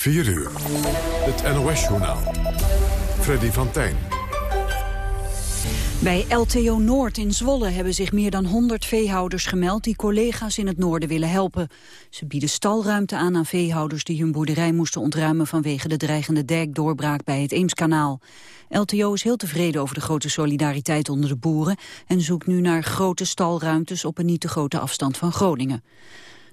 4 uur. Het NOS-journaal. Freddy van Tijn. Bij LTO Noord in Zwolle hebben zich meer dan 100 veehouders gemeld... die collega's in het noorden willen helpen. Ze bieden stalruimte aan aan veehouders die hun boerderij moesten ontruimen... vanwege de dreigende dijkdoorbraak bij het Eemskanaal. LTO is heel tevreden over de grote solidariteit onder de boeren... en zoekt nu naar grote stalruimtes op een niet te grote afstand van Groningen.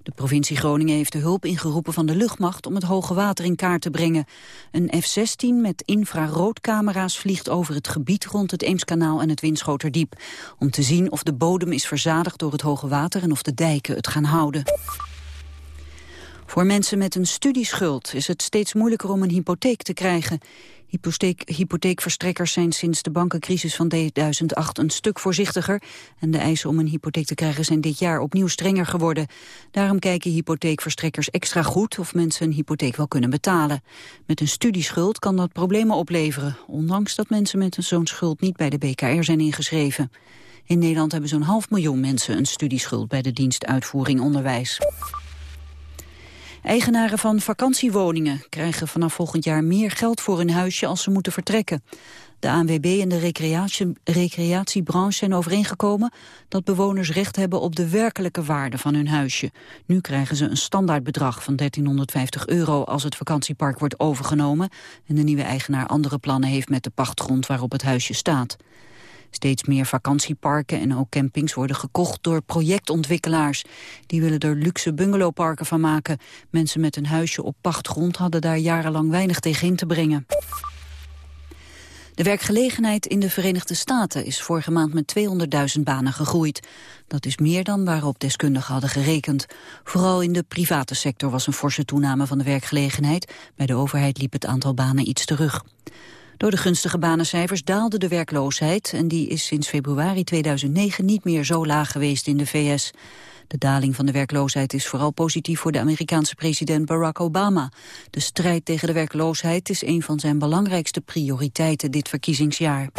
De provincie Groningen heeft de hulp ingeroepen van de luchtmacht om het hoge water in kaart te brengen. Een F-16 met infraroodcamera's vliegt over het gebied rond het Eemskanaal en het Winschoterdiep. Om te zien of de bodem is verzadigd door het hoge water en of de dijken het gaan houden. Voor mensen met een studieschuld is het steeds moeilijker om een hypotheek te krijgen. Hypotheek, hypotheekverstrekkers zijn sinds de bankencrisis van 2008 een stuk voorzichtiger. En de eisen om een hypotheek te krijgen zijn dit jaar opnieuw strenger geworden. Daarom kijken hypotheekverstrekkers extra goed of mensen een hypotheek wel kunnen betalen. Met een studieschuld kan dat problemen opleveren. Ondanks dat mensen met zo'n schuld niet bij de BKR zijn ingeschreven. In Nederland hebben zo'n half miljoen mensen een studieschuld bij de dienst Uitvoering Onderwijs. Eigenaren van vakantiewoningen krijgen vanaf volgend jaar meer geld voor hun huisje als ze moeten vertrekken. De ANWB en de recreatie, recreatiebranche zijn overeengekomen dat bewoners recht hebben op de werkelijke waarde van hun huisje. Nu krijgen ze een standaardbedrag van 1350 euro als het vakantiepark wordt overgenomen en de nieuwe eigenaar andere plannen heeft met de pachtgrond waarop het huisje staat. Steeds meer vakantieparken en ook campings worden gekocht door projectontwikkelaars. Die willen er luxe bungalowparken van maken. Mensen met een huisje op pachtgrond hadden daar jarenlang weinig tegen in te brengen. De werkgelegenheid in de Verenigde Staten is vorige maand met 200.000 banen gegroeid. Dat is meer dan waarop deskundigen hadden gerekend. Vooral in de private sector was een forse toename van de werkgelegenheid. Bij de overheid liep het aantal banen iets terug. Door de gunstige banencijfers daalde de werkloosheid... en die is sinds februari 2009 niet meer zo laag geweest in de VS. De daling van de werkloosheid is vooral positief voor de Amerikaanse president Barack Obama. De strijd tegen de werkloosheid is een van zijn belangrijkste prioriteiten dit verkiezingsjaar.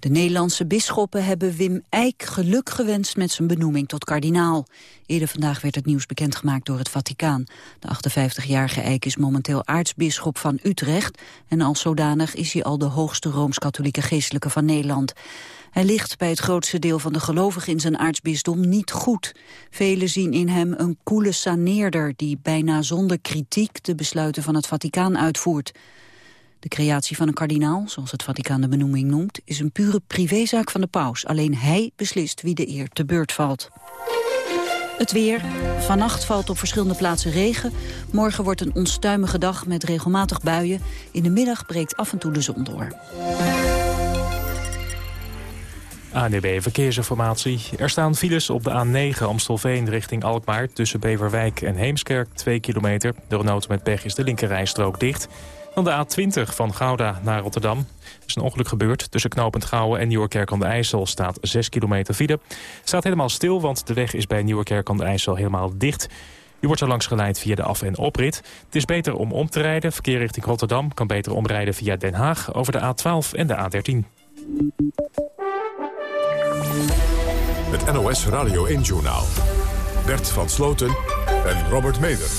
De Nederlandse bisschoppen hebben Wim Eijk geluk gewenst met zijn benoeming tot kardinaal. Eerder vandaag werd het nieuws bekendgemaakt door het Vaticaan. De 58-jarige Eijk is momenteel aartsbisschop van Utrecht... en als zodanig is hij al de hoogste Rooms-Katholieke geestelijke van Nederland. Hij ligt bij het grootste deel van de gelovigen in zijn aartsbisdom niet goed. Velen zien in hem een koele saneerder die bijna zonder kritiek de besluiten van het Vaticaan uitvoert. De creatie van een kardinaal, zoals het Vaticaan de benoeming noemt... is een pure privézaak van de paus. Alleen hij beslist wie de eer te beurt valt. Het weer. Vannacht valt op verschillende plaatsen regen. Morgen wordt een onstuimige dag met regelmatig buien. In de middag breekt af en toe de zon door. ANDB Verkeersinformatie. Er staan files op de A9 Amstelveen richting Alkmaar... tussen Beverwijk en Heemskerk, 2 kilometer. Door een auto met pech is de linkerrijstrook dicht... Dan de A20 van Gouda naar Rotterdam. Er is een ongeluk gebeurd. Tussen knooppunt Gouwen en Nieuwerkerk aan de IJssel staat 6 kilometer file. staat helemaal stil, want de weg is bij Nieuwerkerk aan de IJssel helemaal dicht. U wordt er langs geleid via de af- en oprit. Het is beter om om te rijden. Verkeer richting Rotterdam kan beter omrijden via Den Haag... over de A12 en de A13. Het NOS Radio 1-journaal. Bert van Sloten en Robert Meder.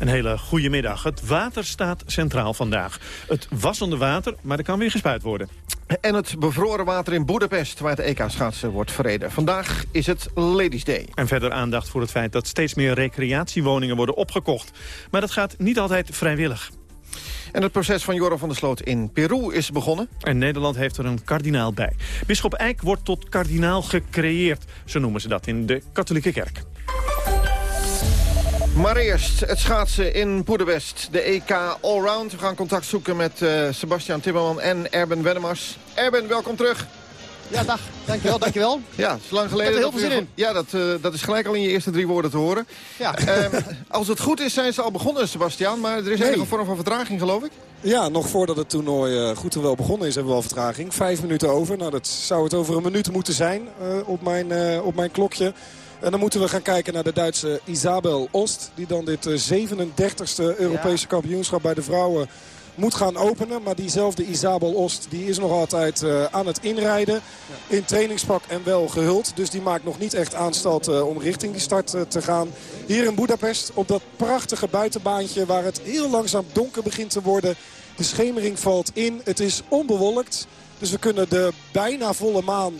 Een hele goede middag. Het water staat centraal vandaag. Het wassende water, maar er kan weer gespuit worden. En het bevroren water in Boedapest, waar het EK-schaatsen wordt verreden. Vandaag is het Ladies Day. En verder aandacht voor het feit dat steeds meer recreatiewoningen worden opgekocht. Maar dat gaat niet altijd vrijwillig. En het proces van Joran van der Sloot in Peru is begonnen. En Nederland heeft er een kardinaal bij. Bisschop Eijk wordt tot kardinaal gecreëerd, zo noemen ze dat in de katholieke kerk. Maar eerst het schaatsen in Poederwest, de EK Allround. We gaan contact zoeken met uh, Sebastian Timmerman en Erben Wennemars. Erben, welkom terug. Ja, dag. Dankjewel, dankjewel. Ja, het is lang geleden. Ik heb er heel veel zin in. Ja, dat, uh, dat is gelijk al in je eerste drie woorden te horen. Ja. Uh, als het goed is, zijn ze al begonnen, Sebastian. Maar er is nee. enige vorm van vertraging, geloof ik. Ja, nog voordat het toernooi uh, goed en wel begonnen is, hebben we al vertraging. Vijf minuten over. Nou, dat zou het over een minuut moeten zijn op, mijn, op mijn klokje. En dan moeten we gaan kijken naar de Duitse Isabel Ost. Die dan dit 37e Europese ja. kampioenschap bij de vrouwen moet gaan openen. Maar diezelfde Isabel Ost die is nog altijd aan het inrijden. In trainingspak en wel gehuld. Dus die maakt nog niet echt aanstalt om richting die start te gaan. Hier in Budapest op dat prachtige buitenbaantje waar het heel langzaam donker begint te worden. De schemering valt in. Het is onbewolkt. Dus we kunnen de bijna volle maan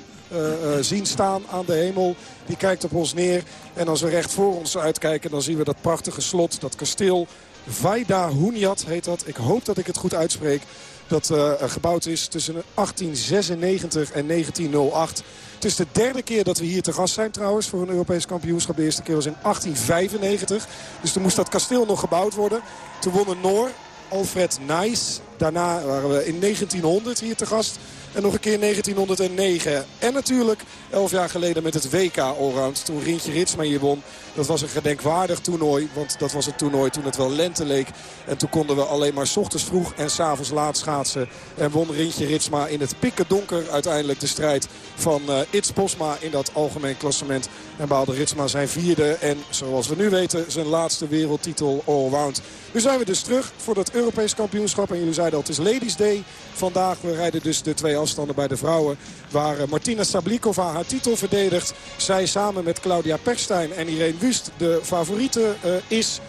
zien staan aan de hemel. Die kijkt op ons neer. En als we recht voor ons uitkijken, dan zien we dat prachtige slot, dat kasteel. Vaida Hunjat heet dat. Ik hoop dat ik het goed uitspreek. Dat uh, gebouwd is tussen 1896 en 1908. Het is de derde keer dat we hier te gast zijn trouwens voor een Europees kampioenschap. De eerste keer was in 1895. Dus toen moest dat kasteel nog gebouwd worden. Toen won een Noor, Alfred Nijs. Daarna waren we in 1900 hier te gast. En nog een keer 1909. En natuurlijk 11 jaar geleden met het WK Allround. Toen Rintje Ritsma hier won. Dat was een gedenkwaardig toernooi. Want dat was een toernooi toen het wel lente leek. En toen konden we alleen maar s ochtends vroeg en s'avonds laat schaatsen. En won Rintje Ritsma in het pikken donker uiteindelijk de strijd van uh, Its Posma in dat algemeen klassement. En behaalde Ritsma zijn vierde en zoals we nu weten zijn laatste wereldtitel allround. Nu zijn we dus terug voor dat Europees kampioenschap. En jullie zeiden al, het is Ladies Day vandaag. We rijden dus de twee afstanden bij de vrouwen. Waar uh, Martina Sablikova haar titel verdedigt. Zij samen met Claudia Perstijn en Irene Wust de favoriete uh, is.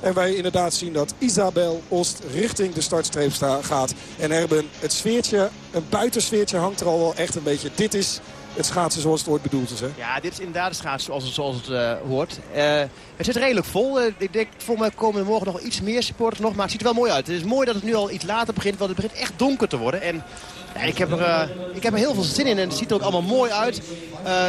En wij inderdaad zien dat Isabel Oost richting de startstreep gaat. En Erben, het sfeertje, een buitensfeertje hangt er al wel echt een beetje. Dit is het schaatsen zoals het ooit bedoeld is. Hè? Ja, dit is inderdaad het schaatsen zoals het, zoals het uh, hoort. Uh, het zit redelijk vol. Uh, ik denk, voor mij komen er morgen nog iets meer supporters nog. Maar het ziet er wel mooi uit. Het is mooi dat het nu al iets later begint. Want het begint echt donker te worden. En ja, ik, heb er, ik heb er heel veel zin in. En het ziet er ook allemaal mooi uit.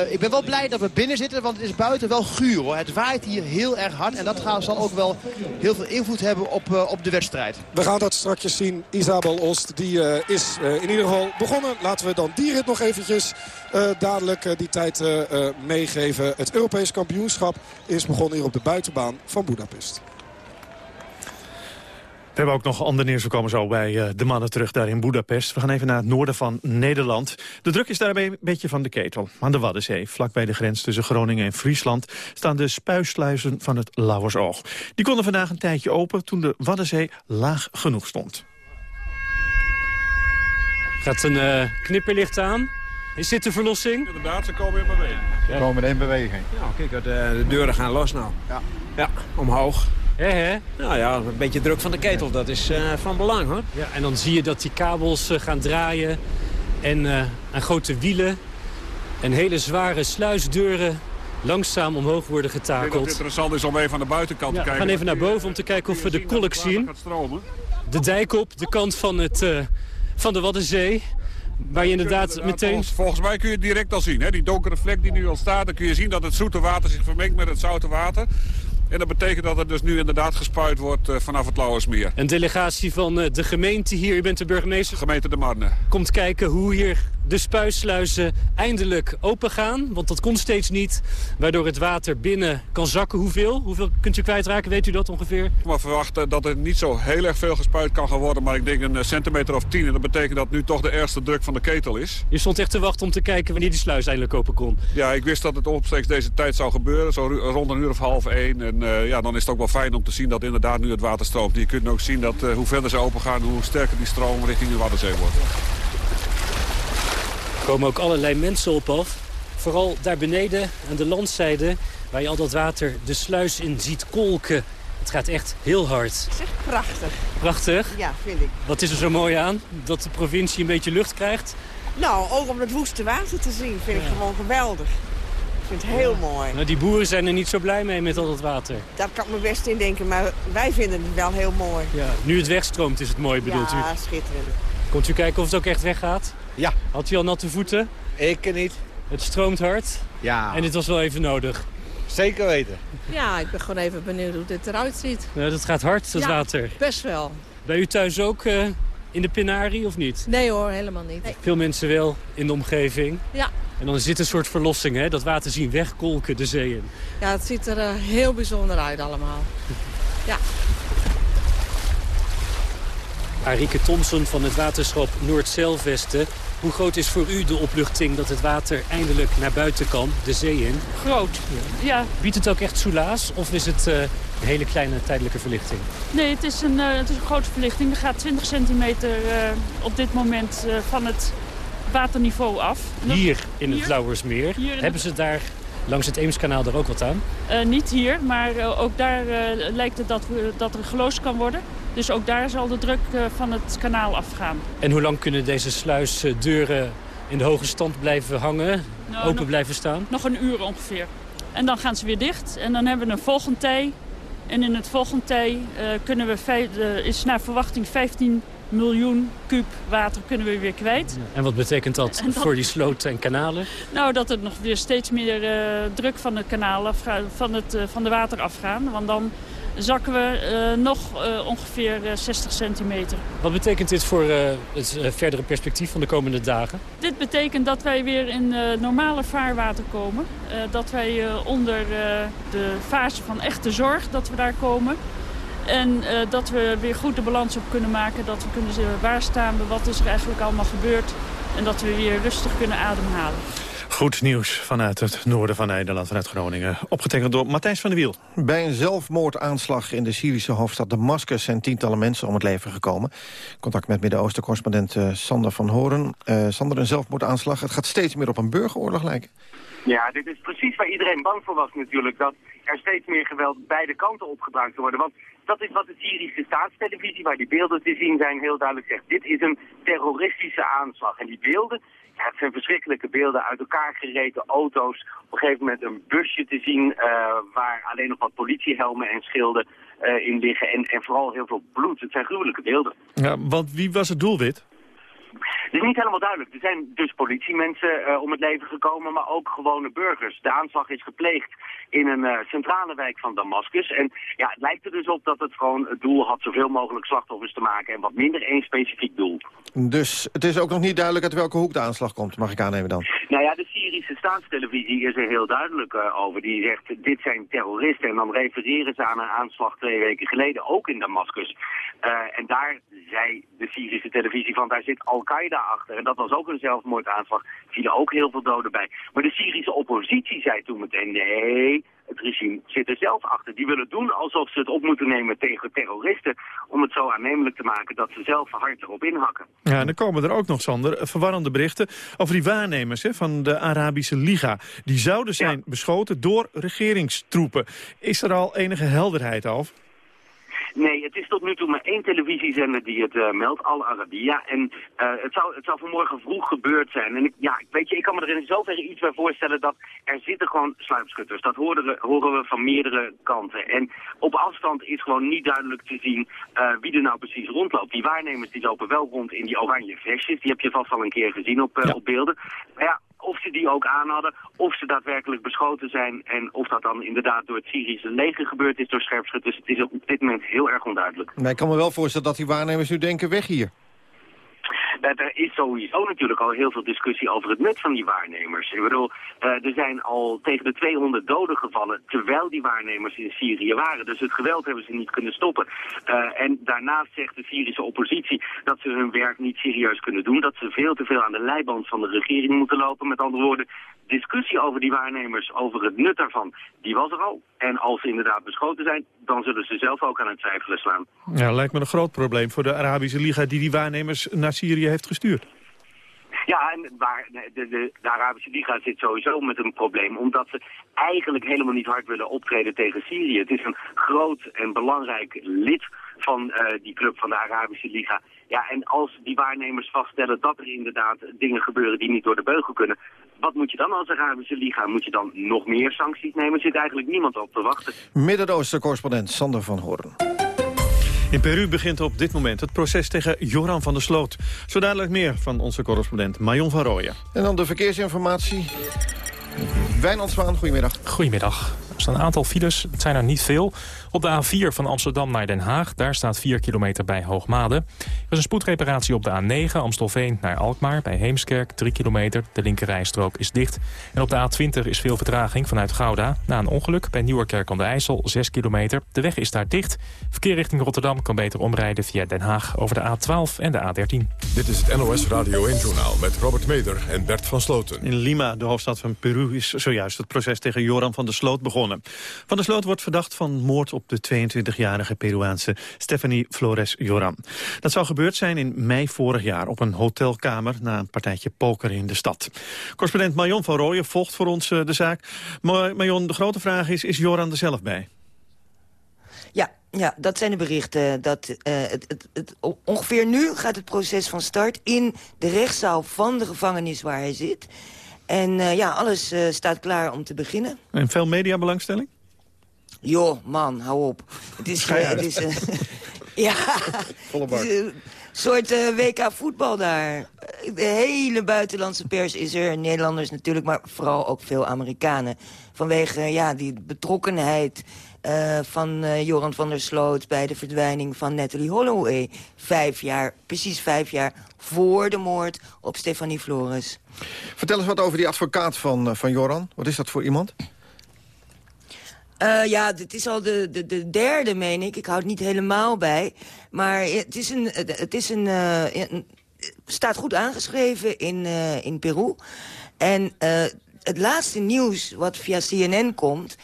ik ben wel blij dat we binnen zitten. Want het is buiten wel guur. Hoor. Het waait hier heel erg hard. En dat gaat, zal ook wel heel veel invloed hebben op, op de wedstrijd. We gaan dat straks zien. Isabel Ost die, is in ieder geval begonnen. Laten we dan die rit nog eventjes... Dadelijk die tijd meegeven. Het Europees kampioenschap is begonnen hier op de buitenbaan van Budapest. We hebben ook nog ander nieuws. We komen zo bij de mannen terug daar in Budapest. We gaan even naar het noorden van Nederland. De druk is daarbij een beetje van de ketel. Aan de Waddenzee, vlakbij de grens tussen Groningen en Friesland... staan de spuisluizen van het Lauwersoog. Die konden vandaag een tijdje open toen de Waddenzee laag genoeg stond. Gaat een knipperlicht aan. Is dit de verlossing? Inderdaad, ze komen in beweging. Ze komen in beweging. Ja, kijk, de, de deuren gaan los nou. Ja. Ja, omhoog. He, he. Nou ja, een beetje druk van de ketel, dat is uh, van belang hoor. Ja, en dan zie je dat die kabels uh, gaan draaien en uh, aan grote wielen en hele zware sluisdeuren langzaam omhoog worden getakeld. Ik denk dat het interessant is om even aan de buitenkant ja, te kijken. We gaan even naar boven om te kijken of we de kolk zien. De dijk op, de kant van, het, van de Waddenzee. Waar je inderdaad meteen... Volgens, volgens, mij kun je het direct al zien. Hè? Die donkere vlek die nu al staat, dan kun je zien dat het zoete water zich vermengt met het zoute water. En dat betekent dat er dus nu inderdaad gespuit wordt uh, vanaf het Lauwersmeer. Een delegatie van uh, de gemeente hier, u bent de burgemeester. Gemeente De Marne. Komt kijken hoe hier de spuisluizen eindelijk open gaan. Want dat kon steeds niet, waardoor het water binnen kan zakken. Hoeveel? Hoeveel kunt u kwijtraken, weet u dat ongeveer? Ik mag verwachten dat er niet zo heel erg veel gespuit kan gaan worden. Maar ik denk een centimeter of tien. En dat betekent dat nu toch de eerste druk van de ketel is. Je stond echt te wachten om te kijken wanneer die sluis eindelijk open kon. Ja, ik wist dat het omstreeks deze tijd zou gebeuren. Zo rond een uur of half één. En uh, ja, dan is het ook wel fijn om te zien dat inderdaad nu het water stroomt. Je kunt ook zien dat uh, hoe verder ze open gaan, hoe sterker die stroom richting de Waddenzee wordt. Er komen ook allerlei mensen op af. Vooral daar beneden aan de landzijde, waar je al dat water de sluis in ziet kolken. Het gaat echt heel hard. Het is echt prachtig. Prachtig? Ja, vind ik. Wat is er zo mooi aan? Dat de provincie een beetje lucht krijgt? Nou, ook om het woeste water te zien vind ik gewoon geweldig. Ik vind het heel ja. mooi. Nou, die boeren zijn er niet zo blij mee met al dat water. Daar kan ik me best in denken, maar wij vinden het wel heel mooi. Ja. Nu het wegstroomt is het mooi, bedoelt ja, u? Ja, schitterend. Komt u kijken of het ook echt weggaat? Ja. Had u al natte voeten? Ik niet. Het stroomt hard? Ja. En dit was wel even nodig? Zeker weten. Ja, ik ben gewoon even benieuwd hoe dit eruit ziet. Ja, dat gaat hard, dat ja, water. best wel. Ben u thuis ook uh, in de Pinari of niet? Nee hoor, helemaal niet. Nee. Veel mensen wel in de omgeving. Ja. En dan is dit een soort verlossing, hè? Dat water zien wegkolken de zee in. Ja, het ziet er uh, heel bijzonder uit allemaal. Ja. Arike Thompson van het waterschap Noord-Zeilvesten. Hoe groot is voor u de opluchting dat het water eindelijk naar buiten kan, de zee in? Groot, ja. Biedt het ook echt soelaas of is het uh, Een hele kleine tijdelijke verlichting. Nee, het is een, uh, het is een grote verlichting. Er gaat 20 centimeter uh, op dit moment uh, van het waterniveau af. Hier in het Lauwersmeer. Hebben ze daar langs het Eemskanaal er ook wat aan? niet hier, maar ook daar lijkt het dat, we, dat er geloosd kan worden. Dus ook daar zal de druk van het kanaal afgaan. En hoe lang kunnen deze sluisdeuren in de hoge stand blijven hangen, nou, open blijven staan? Nog een uur ongeveer. En dan gaan ze weer dicht. En dan hebben we een volgend tij. En in het volgende tij kunnen we is naar verwachting 15 miljoen kuub water kunnen we weer kwijt. En wat betekent dat, voor die sloten en kanalen? Nou, dat er nog weer steeds meer uh, druk van kanaal afgaan, van, het, van de water afgaan. Want dan zakken we uh, nog ongeveer 60 eh, centimeter. Wat betekent dit voor het verdere perspectief van de komende dagen? Dit betekent dat wij weer in normale vaarwater komen. dat wij onder de fase van echte zorg dat we daar komen. En dat we weer goed de balans op kunnen maken. Dat we kunnen waarstaan wat is er eigenlijk allemaal gebeurd. En dat we weer rustig kunnen ademhalen. Goed nieuws vanuit het noorden van Nederland, vanuit Groningen. Opgetekend door Matthijs van der Wiel. Bij een zelfmoordaanslag in de Syrische hoofdstad Damascus... zijn tientallen mensen om het leven gekomen. Contact met Midden-Oosten-correspondent uh, Sander van Horen. Uh, Sander, een zelfmoordaanslag. Het gaat steeds meer op een burgeroorlog lijken. Ja, dit is precies waar iedereen bang voor was natuurlijk. Dat er steeds meer geweld beide kanten opgebruikt worden. Want dat is wat de Syrische staatstelevisie, waar die beelden te zien zijn, heel duidelijk zegt. Dit is een terroristische aanslag. En die beelden het zijn verschrikkelijke beelden uit elkaar gereten auto's. Op een gegeven moment een busje te zien uh, waar alleen nog wat politiehelmen en schilden uh, in liggen. En, en vooral heel veel bloed. Het zijn gruwelijke beelden. Ja, want wie was het doelwit? Het is niet helemaal duidelijk. Er zijn dus politiemensen uh, om het leven gekomen, maar ook gewone burgers. De aanslag is gepleegd in een uh, centrale wijk van Damascus. En ja, het lijkt er dus op dat het gewoon het doel had zoveel mogelijk slachtoffers te maken en wat minder één specifiek doel. Dus het is ook nog niet duidelijk uit welke hoek de aanslag komt, mag ik aannemen dan? Nou ja, de Syrische staatstelevisie is er heel duidelijk uh, over. Die zegt, dit zijn terroristen. En dan refereren ze aan een aanslag twee weken geleden, ook in Damascus. en daar zei de Syrische televisie van, daar zit Al-Qaeda achter. En dat was ook een zelfmoordaanslag. Er vielen ook heel veel doden bij. Maar de Syrische oppositie zei toen meteen, nee, het regime zit er zelf achter. Die willen doen alsof ze het op moeten nemen tegen terroristen... om het zo aannemelijk te maken dat ze zelf hard erop inhakken. Ja, en dan komen er ook nog, Sander, verwarrende berichten... over die waarnemers hè, van de Arabische Liga. Die zouden zijn beschoten door regeringstroepen. Is er al enige helderheid over? Nee, het is tot nu toe maar één televisiezender die het uh, meldt, Al Arabiya. En uh, het, zou, het zou vanmorgen vroeg gebeurd zijn. En ik, ja, weet je, ik kan me er in zoverre iets bij voorstellen dat er zitten gewoon sluipschutters. Dat horen we, horen we van meerdere kanten. En op afstand is gewoon niet duidelijk te zien uh, wie er nou precies rondloopt. Die waarnemers die lopen wel rond in die oranje vestjes. Die heb je vast al een keer gezien op, ja. op beelden. Maar ja, of ze die ook aan hadden, of ze daadwerkelijk beschoten zijn... en of dat dan inderdaad door het Syrische leger gebeurd is door scherpschutters. Het is op dit moment heel erg onduidelijk. Maar ik kan me wel voorstellen dat die waarnemers nu denken weg hier. Dat er is sowieso natuurlijk al heel veel discussie over het nut van die waarnemers. Ik bedoel, uh, er zijn al tegen de 200 doden gevallen terwijl die waarnemers in Syrië waren. Dus het geweld hebben ze niet kunnen stoppen. Uh, en daarnaast zegt de Syrische oppositie dat ze hun werk niet serieus kunnen doen. Dat ze veel te veel aan de leiband van de regering moeten lopen. Met andere woorden, discussie over die waarnemers, over het nut daarvan, die was er al. En als ze inderdaad beschoten zijn, dan zullen ze zelf ook aan het twijfelen slaan. Ja, lijkt me een groot probleem voor de Arabische Liga die die waarnemers naar Syrië heeft gestuurd. Ja, en waar de, de, de, Arabische Liga zit sowieso met een probleem, omdat ze eigenlijk helemaal niet hard willen optreden tegen Syrië. Het is een groot en belangrijk lid van uh, die club van de Arabische Liga. Ja, en als die waarnemers vaststellen dat er inderdaad dingen gebeuren die niet door de beugel kunnen, wat moet je dan als Arabische Liga? Moet je dan nog meer sancties nemen? Er zit eigenlijk niemand op te wachten. Midden-Oosten-correspondent Sander van Hoorn. In Peru begint op dit moment het proces tegen Joran van der Sloot. Zo dadelijk meer van onze correspondent Marion van Rooyen. En dan de verkeersinformatie. Wijnand Zwaan, goedemiddag. Goedemiddag. Er staan een aantal files, het zijn er niet veel. Op de A4 van Amsterdam naar Den Haag, daar staat 4 kilometer bij Hoogmade. Er is een spoedreparatie op de A9 Amstelveen naar Alkmaar bij Heemskerk, 3 kilometer. De linkerrijstrook is dicht. En op de A20 is veel vertraging vanuit Gouda. Na een ongeluk bij Nieuwerkerk aan de IJssel, 6 kilometer. De weg is daar dicht. Verkeer richting Rotterdam kan beter omrijden via Den Haag over de A12 en de A13. Dit is het NOS Radio 1-journaal met Robert Meder en Bert van Sloten. In Lima, de hoofdstad van Peru, is zojuist het proces tegen Joran van der Sloot begonnen. begonnen. Van der Sloot wordt verdacht van moord op de 22-jarige Peruaanse Stephanie Flores Joran. Dat zou gebeurd zijn in mei vorig jaar op een hotelkamer na een partijtje poker in de stad. Correspondent Marion van Rooyen volgt voor ons eh, de zaak. Marion, de grote vraag is, is Joran er zelf bij? Ja, ja, dat zijn de berichten. Dat, uh, het, het, het, ongeveer nu gaat het proces van start in de rechtszaal van de gevangenis waar hij zit. En uh, ja, alles uh, staat klaar om te beginnen. En veel mediabelangstelling? Joh, man, hou op. Het is, het is ja, een soort WK voetbal daar. De hele buitenlandse pers is er. Nederlanders natuurlijk, maar vooral ook veel Amerikanen. Vanwege ja, die betrokkenheid uh, van uh, Joran van der Sloot... bij de verdwijning van Natalie Holloway. Vijf jaar, precies vijf jaar voor de moord op Stefanie Flores. Vertel eens wat over die advocaat van, van Joran. Wat is dat voor iemand? Uh, ja, dit is al de, de, de derde, meen ik. Ik hou het niet helemaal bij. Maar het is een... Het is een, uh, een staat goed aangeschreven in, uh, in Peru. En het laatste nieuws wat via CNN komt...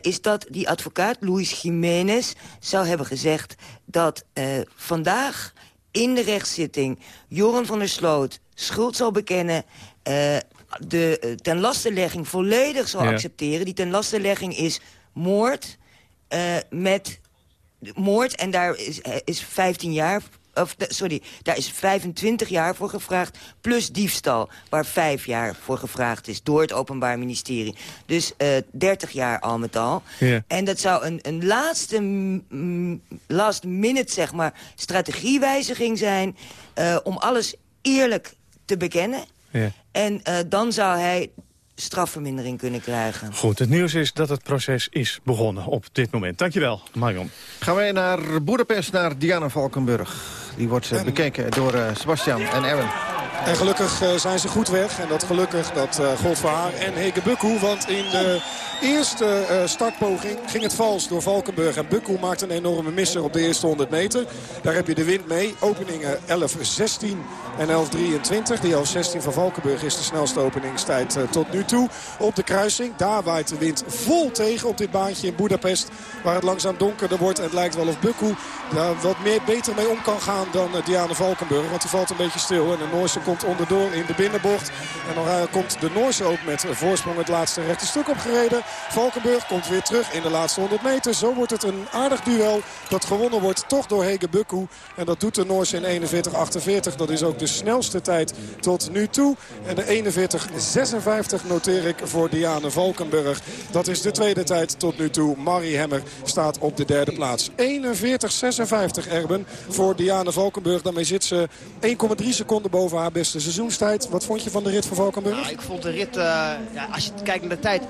Is dat die advocaat, Luis Jiménez, zou hebben gezegd... dat vandaag in de rechtszitting Joran van der Sloot schuld zal bekennen... De tenlastelegging volledig zal ja. accepteren. Die tenlastelegging is moord met moord en daar is, is 15 jaar of, sorry, daar is 25 jaar voor gevraagd... plus diefstal, waar 5 jaar voor gevraagd is... door het Openbaar Ministerie. Dus uh, 30 jaar al met al. En dat zou een, een laatste, last minute, zeg maar, strategiewijziging zijn... Uh, om alles eerlijk te bekennen. En uh, dan zou hij strafvermindering kunnen krijgen. Goed, het nieuws is dat het proces is begonnen op dit moment. Dankjewel, Marion. Gaan wij naar Boedapest, naar Diana Valkenburg. Die wordt uh, bekeken door uh, Sebastian en Aaron. En gelukkig uh, zijn ze goed weg. En dat gelukkig, dat gold voor haar en Heke Bukku. Want in de eerste startpoging ging het vals door Valkenburg. En Bukku maakt een enorme misser op de eerste 100 meter. Daar heb je de wind mee. Openingen 11-16 en 11-23. Die 11-16 van Valkenburg is de snelste openingstijd tot nu toe. Op de kruising, daar waait de wind vol tegen op dit baantje in Budapest. Waar het langzaam donkerder wordt. En het lijkt wel of Bukku daar wat meer, beter mee om kan gaan dan Diana Valkenburg. Want die valt een beetje stil. En de Noorse komt onderdoor in de binnenbocht. En dan uh, komt de Noorse ook met voorsprong het laatste rechte stuk opgereden. Valkenburg komt weer terug in de laatste 100 meter. Zo wordt het een aardig duel dat gewonnen wordt toch door Hege Bukku. En dat doet de Noorse in 41-48. Dat is ook de snelste tijd tot nu toe. En de 41-56 noteer ik voor Diane Valkenburg. Dat is de tweede tijd tot nu toe. Marie Hemmer staat op de derde plaats. 41-56 Erben voor Diane Valkenburg. Daarmee zit ze 1,3 seconden boven haar beste seizoenstijd. Wat vond je van de rit van Valkenburg? Nou, ik vond de rit, uh, ja, als je kijkt naar de tijd,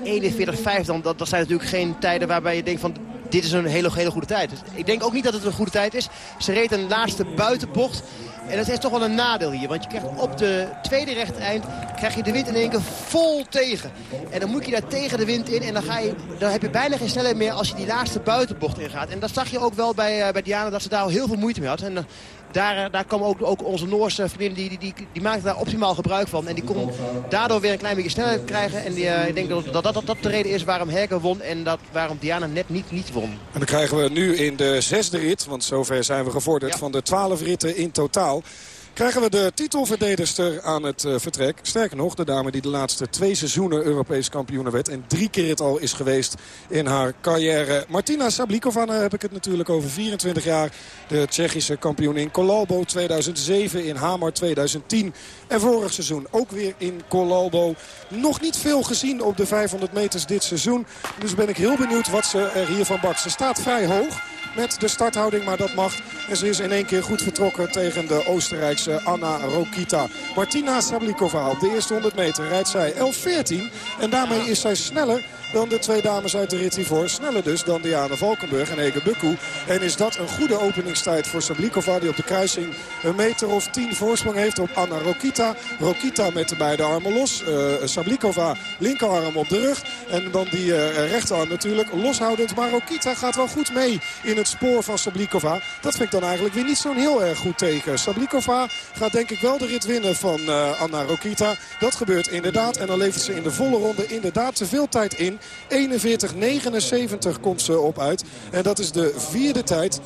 41-5, dan dat, dat zijn natuurlijk geen tijden waarbij je denkt van dit is een hele, hele goede tijd. Dus ik denk ook niet dat het een goede tijd is. Ze reed een laatste buitenbocht. En dat is toch wel een nadeel hier. Want je krijgt op de tweede rechteind krijg je de wind in één keer vol tegen. En dan moet je daar tegen de wind in. En dan, ga je, dan heb je bijna geen snelheid meer als je die laatste buitenbocht ingaat. En dat zag je ook wel bij, uh, bij Diana dat ze daar al heel veel moeite mee had. En, uh, daar, daar kwam ook, ook onze Noorse vriendin, die, die, die, die maakte daar optimaal gebruik van. En die kon daardoor weer een klein beetje snelheid krijgen. En die, uh, ik denk dat dat, dat, dat de reden is waarom Herke won en dat, waarom Diana net niet, niet won. En dan krijgen we nu in de zesde rit, want zover zijn we gevorderd, ja. van de twaalf ritten in totaal krijgen we de titelverdedigster aan het uh, vertrek. Sterker nog, de dame die de laatste twee seizoenen Europees kampioen werd... en drie keer het al is geweest in haar carrière. Martina Sablikova, heb ik het natuurlijk over 24 jaar. De Tsjechische kampioen in Kolalbo 2007, in Hamar 2010. En vorig seizoen ook weer in Kolalbo. Nog niet veel gezien op de 500 meters dit seizoen. Dus ben ik heel benieuwd wat ze er hiervan bakt. Ze staat vrij hoog met de starthouding, maar dat mag. En ze is in één keer goed vertrokken tegen de Oostenrijkse Anna Rokita. Martina Sablikova op de eerste 100 meter rijdt zij 11.14. En daarmee is zij sneller dan de twee dames uit de rit hiervoor. Sneller dus dan Diana Valkenburg en Ege Bukku. En is dat een goede openingstijd voor Sablikova die op de kruising een meter of tien voorsprong heeft op Anna Rokita. Rokita met de beide armen los. Uh, Sablikova linkerarm op de rug. En dan die uh, rechterarm natuurlijk loshoudend. Maar Rokita gaat wel goed mee in het spoor van Sablikova. Dat vind ik dan eigenlijk weer niet zo'n heel erg goed teken. Sablikova gaat denk ik wel de rit winnen van uh, Anna Rokita. Dat gebeurt inderdaad. En dan levert ze in de volle ronde inderdaad te veel tijd in. 41-79 komt ze op uit. En dat is de vierde tijd.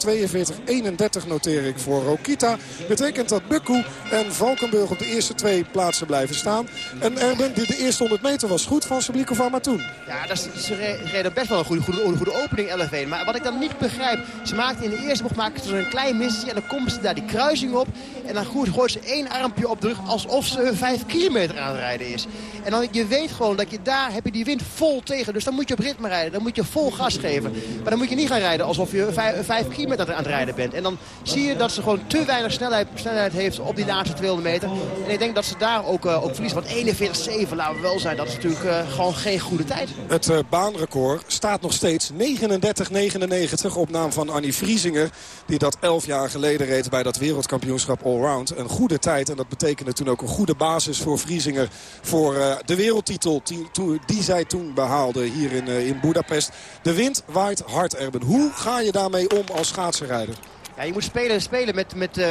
42-31 noteer ik voor Rokita. Betekent dat Bukku en Valkenburg op de eerste twee plaatsen blijven staan. En Erben, de eerste 100 meter was goed van Sablikova maar toen. Ja, dat is, ze reden best wel een goede, goede, goede opening 11-1. Maar wat ik dan niet begrijp, ze maakte in de eerste bocht maakte ze een klein missetje. En dan komt ze daar die kruising op. En dan gooit ze één armpje op de rug alsof ze een 5 kilometer aan het rijden is. En dan, je weet gewoon dat je daar heb je die wind vol tegen. Dus dan moet je op ritme rijden. Dan moet je vol gas geven. Maar dan moet je niet gaan rijden alsof je 5 kilometer aan het rijden bent. En dan zie je dat ze gewoon te weinig snelheid, snelheid heeft op die laatste 200 meter. En ik denk dat ze daar ook, uh, ook verliezen. Want 41-7, laten we wel zijn, dat is natuurlijk uh, gewoon geen goede tijd. Het uh, baanrecord staat nog steeds 39-99 op naam van Annie Vriesinger. Die dat 11 jaar geleden reed bij dat wereldkampioenschap Allround. Een goede tijd en dat betekende toen ook een goede basis voor Vriesinger. Voor de wereldtitel die, die, zij toen behaalde hier in, uh, in Budapest. De wind waait hard, Erben. Hoe ga je daarmee om als schaatsenrijder? Ja, je moet spelen, spelen met, met, uh,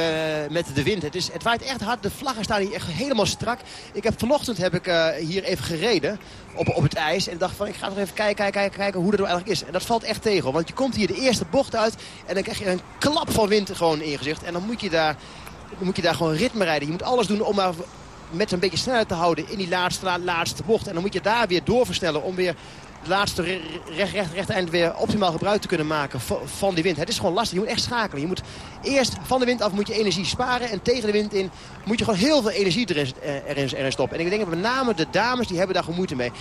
met de wind. Het, is, het waait echt hard. De vlaggen staan hier echt helemaal strak. Ik heb, vanochtend heb ik hier even gereden op, op het ijs. En dacht van, ik ga nog even kijken, kijken, kijken, kijken hoe dat nou eigenlijk is. En dat valt echt tegen. Want je komt hier de eerste bocht uit. En dan krijg je een klap van wind gewoon in je gezicht. En dan moet je daar, dan moet je daar gewoon ritme rijden. Je moet alles doen om maar met een beetje snelheid te houden in die laatste, laatste bocht. En dan moet je daar weer doorversnellen om weer het laatste recht, recht, recht eind weer optimaal gebruik te kunnen maken van die wind. Het is gewoon lastig. Je moet echt schakelen. Je moet eerst van de wind af moet je energie sparen. En tegen de wind in moet je gewoon heel veel energie erin, erin, erin stoppen. En ik denk dat met name de dames die hebben daar gewoon moeite mee.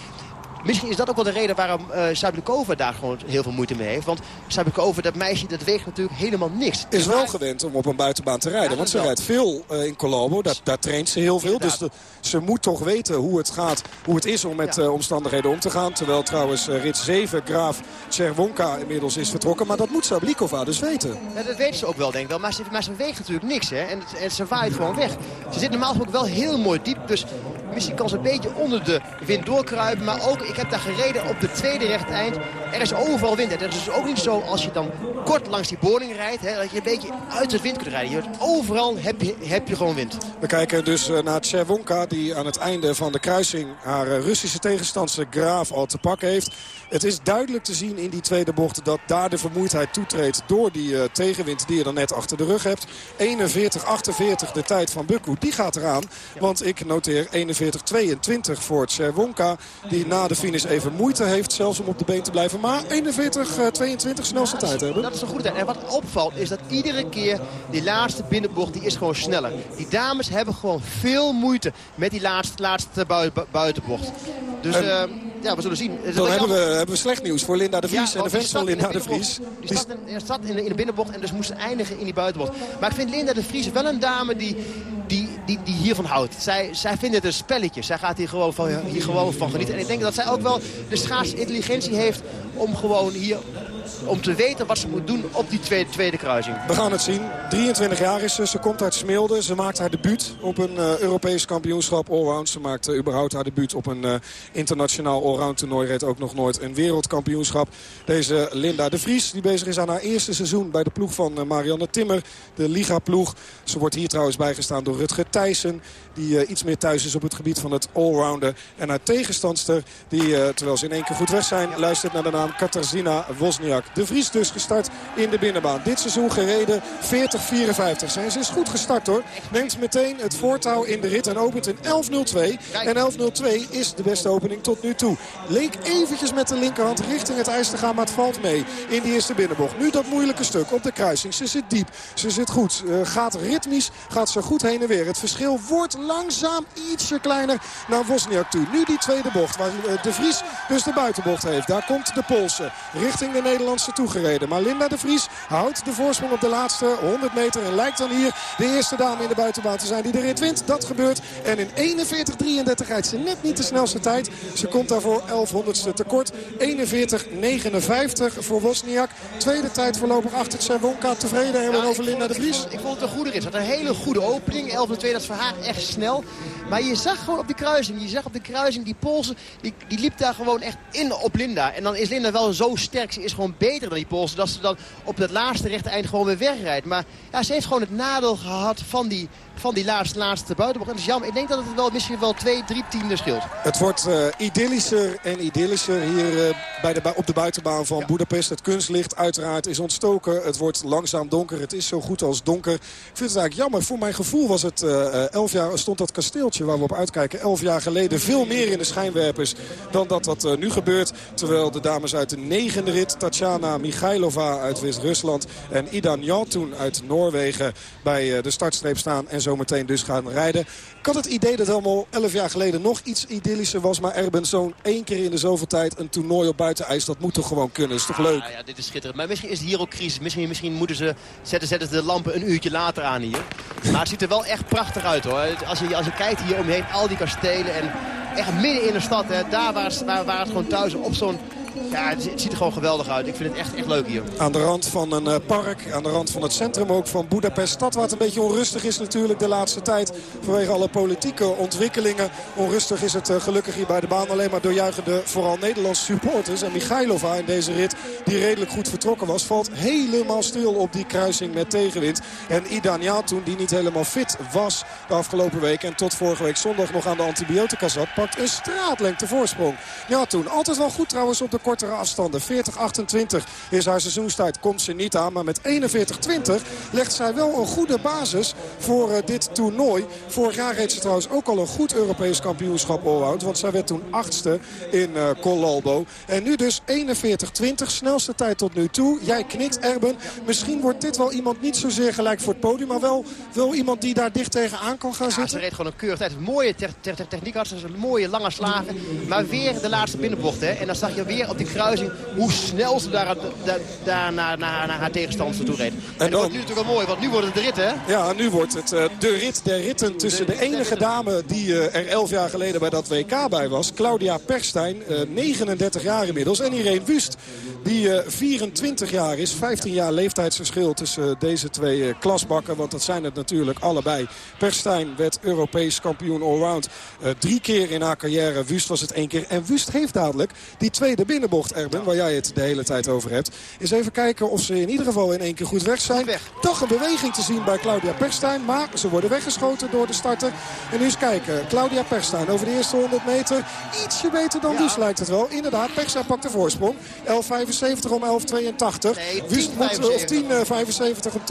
Misschien is dat ook wel de reden waarom uh, Sablikova daar gewoon heel veel moeite mee heeft. Want Sablikova, dat meisje, dat weegt natuurlijk helemaal niks. Is wel gewend om op een buitenbaan te rijden. Ja, want ze wel. rijdt veel uh, in Colombo. Daar, daar traint ze heel veel. Inderdaad. Dus de, ze moet toch weten hoe het gaat. Hoe het is om met ja. uh, omstandigheden om te gaan. Terwijl trouwens rit 7, Graaf Cherwonka inmiddels is vertrokken. Maar dat moet Sablikova dus weten. Ja, dat weet ze ook wel, denk ik wel. Maar ze, maar ze weegt natuurlijk niks. Hè? En, en ze waait gewoon weg. Ze zit normaal ook wel heel mooi diep. Dus misschien kan ze een beetje onder de wind doorkruipen. Maar ook, ik heb daar gereden op de tweede rechte eind. Er is overal wind. Het is dus ook niet zo als je dan kort langs die boring rijdt. Hè, dat je een beetje uit het wind kunt rijden. Je, overal heb je, heb je gewoon wind. We kijken dus naar Tcherwonka die aan het einde van de kruising haar Russische tegenstander Graaf al te pakken heeft. Het is duidelijk te zien in die tweede bocht dat daar de vermoeidheid toetreedt door die uh, tegenwind die je dan net achter de rug hebt. 41-48 de tijd van Bukku, die gaat eraan. Want ik noteer 41-22 voor Tcherwonka die na de finish even moeite heeft zelfs om op de been te blijven. Maar 41-22 snelste ja, tijd hebben. Dat is een goede tijd. En wat opvalt is dat iedere keer die laatste binnenbocht die is gewoon sneller. Die dames hebben gewoon veel moeite met die laatste, laatste buitenbocht. Dus uh, ja, we zullen zien. Dan hebben we, hebben we slecht nieuws voor Linda de Vries ja, en de fans van Linda de Vries. Die zat, in, zat in, de, in de binnenbocht en dus moest eindigen in die buitenbocht. Maar ik vind Linda de Vries wel een dame die, die, die, die hiervan houdt. Zij, zij vindt het een spelletje. Zij gaat hier gewoon, van, gewoon van genieten. En ik denk dat zij ook wel de schaatsintelligentie heeft om gewoon hier om te weten wat ze moet doen op die tweede, tweede kruising. We gaan het zien. 23 jaar is ze. Ze komt uit Smilde. Ze maakt haar debuut op een uh, Europees kampioenschap allround. Ze maakt uh, überhaupt haar debuut op een uh, internationaal allround toernooi. Reed ook nog nooit een wereldkampioenschap. Deze Linda de Vries die bezig is aan haar eerste seizoen bij de ploeg van Marianne Timmer. De Liga-ploeg. Ze wordt hier trouwens bijgestaan door Rutger Thijssen. Die iets meer thuis is op het gebied van het allrounder. En haar tegenstandster die, terwijl ze in één keer goed weg zijn, luistert naar de naam Katarzyna Wozniak. De Vries dus gestart in de binnenbaan. Dit seizoen gereden 40-54. Ze is goed gestart hoor. Neemt meteen het voortouw in de rit en opent in 11.02. En 11.02 is de beste opening tot nu toe. Leek eventjes met de linkerhand richting het ijs te gaan, maar het valt mee in die eerste binnenbocht. Nu dat moeilijke stuk op de kruising. Ze zit diep, ze zit goed. Uh, gaat ritmisch, gaat ze goed heen en weer. Het verschil wordt langzaam ietsje kleiner naar Wozniak toe. Nu die tweede bocht, waar uh, de Vries dus de buitenbocht heeft. Daar komt de Poolse richting de Nederlandse toegereden. Maar Linda de Vries houdt de voorsprong op de laatste 100 meter. En lijkt dan hier de eerste dame in de buitenbaan te zijn die de rit wint. Dat gebeurt. En in 41-33 rijdt ze net niet de snelste tijd. Ze komt daarvoor 1100ste tekort. 41-59 voor Wozniak. Tweede tijd voorlopig achter Cerwonka. Tevreden ja, over Linda de Vries. Ik vond het een goede rit. Het had een hele goede opening. 11-2, dat is voor haar echt snel. Maar je zag gewoon op die kruising. Je zag op de kruising die Poolse. Die, die liep daar gewoon echt in op Linda. En dan is Linda wel zo sterk. Ze is gewoon beter dan die Poolse. Dat ze dan op het laatste rechte eind gewoon weer wegrijdt. Maar ja, ze heeft gewoon het nadeel gehad van die, van die laatste, laatste buitenbocht. En dat is jammer. Ik denk dat het wel misschien wel twee, drie tienden scheelt. Het wordt uh, idyllischer en idyllischer hier uh, bij de, op de buitenbaan van ja. Budapest. Het kunstlicht uiteraard is ontstoken. Het wordt langzaam donker. Het is zo goed als donker. Ik vind het eigenlijk jammer. Voor mijn gevoel was het uh, elf jaar, stond dat kasteeltje waar we op uitkijken. Elf jaar geleden veel meer in de schijnwerpers dan dat dat nu gebeurt. Terwijl de dames uit de negende rit, Tatjana Michailova uit West-Rusland en Ida Njatoen uit Noorwegen bij de startstreep staan en zometeen dus gaan rijden. Ik had het idee dat het allemaal elf jaar geleden nog iets idyllischer was. Maar Erben zo'n één keer in de zoveel tijd een toernooi op buitenijs. Dat moet toch gewoon kunnen. is toch leuk? Ja, ja, dit is schitterend. Maar misschien is het hier ook crisis. Misschien, misschien moeten ze, zetten, zetten ze de lampen een uurtje later aan hier. Maar het ziet er wel echt prachtig uit hoor. Als je, als je kijkt hier omheen, al die kastelen. En echt midden in de stad. Hè, daar waar waar, waar het gewoon thuis op zo'n ja, het, ziet er gewoon geweldig uit. Ik vind het echt, echt leuk hier. Aan de rand van een uh, park, aan de rand van het centrum ook van Budapest. Stad waar het een beetje onrustig is natuurlijk de laatste tijd. Vanwege alle politieke ontwikkelingen. Onrustig is het uh, gelukkig hier bij de baan. Alleen maar door juichende vooral Nederlandse supporters. En Michailova in deze rit, die redelijk goed vertrokken was... valt helemaal stil op die kruising met tegenwind. En Ida Njatoen, die niet helemaal fit was de afgelopen week... en tot vorige week zondag nog aan de antibiotica zat... pakt een straatlengte voorsprong. Njatoen, altijd wel goed trouwens op de kortere afstanden. 40-28 is haar seizoenstijd. Komt ze niet aan. Maar met 41-20 legt zij wel een goede basis voor uh, dit toernooi. Vorig jaar reed ze trouwens ook al een goed Europees kampioenschap allround. Want zij werd toen achtste in uh, Colalbo. En nu dus 41-20. Snelste tijd tot nu toe. Jij knikt Erben. Misschien wordt dit wel iemand niet zozeer gelijk voor het podium. Maar wel, wel iemand die daar dicht tegenaan kan gaan ja, zitten. Ze reed gewoon een keurig tijd. Mooie te te te techniek had ze. Een mooie lange slagen. Maar weer de laatste binnenbocht. Hè. En dan zag je weer op die kruising hoe snel ze daar, daar, daar naar, naar, naar haar tegenstander toe reed. En, en dat wordt nu natuurlijk wel mooi, want nu wordt het de rit, hè? Ja, nu wordt het uh, de rit der ritten tussen de, de enige dame die uh, er 11 jaar geleden bij dat WK bij was. Claudia Perstijn, uh, 39 jaar inmiddels. En Irene Wust, die 24 jaar is. 15 jaar leeftijdsverschil tussen deze twee klasbakken. Want dat zijn het natuurlijk allebei. Perstijn werd Europees kampioen allround. drie keer in haar carrière. Wust was het één keer. En Wust heeft dadelijk die tweede binnenbocht, Erben, waar jij het de hele tijd over hebt. Eens even kijken of ze in ieder geval in één keer goed weg zijn. Weg. Toch een beweging te zien bij Claudia Perstijn. Maar ze worden weggeschoten door de starter. En nu eens kijken. Claudia Perstijn over de eerste 100 meter. Ietsje beter dan ja. Wust lijkt het wel. Inderdaad, Perstijn pakt de voorsprong. 11.75 om 11.82. Nee, Wust moet of 10.75 om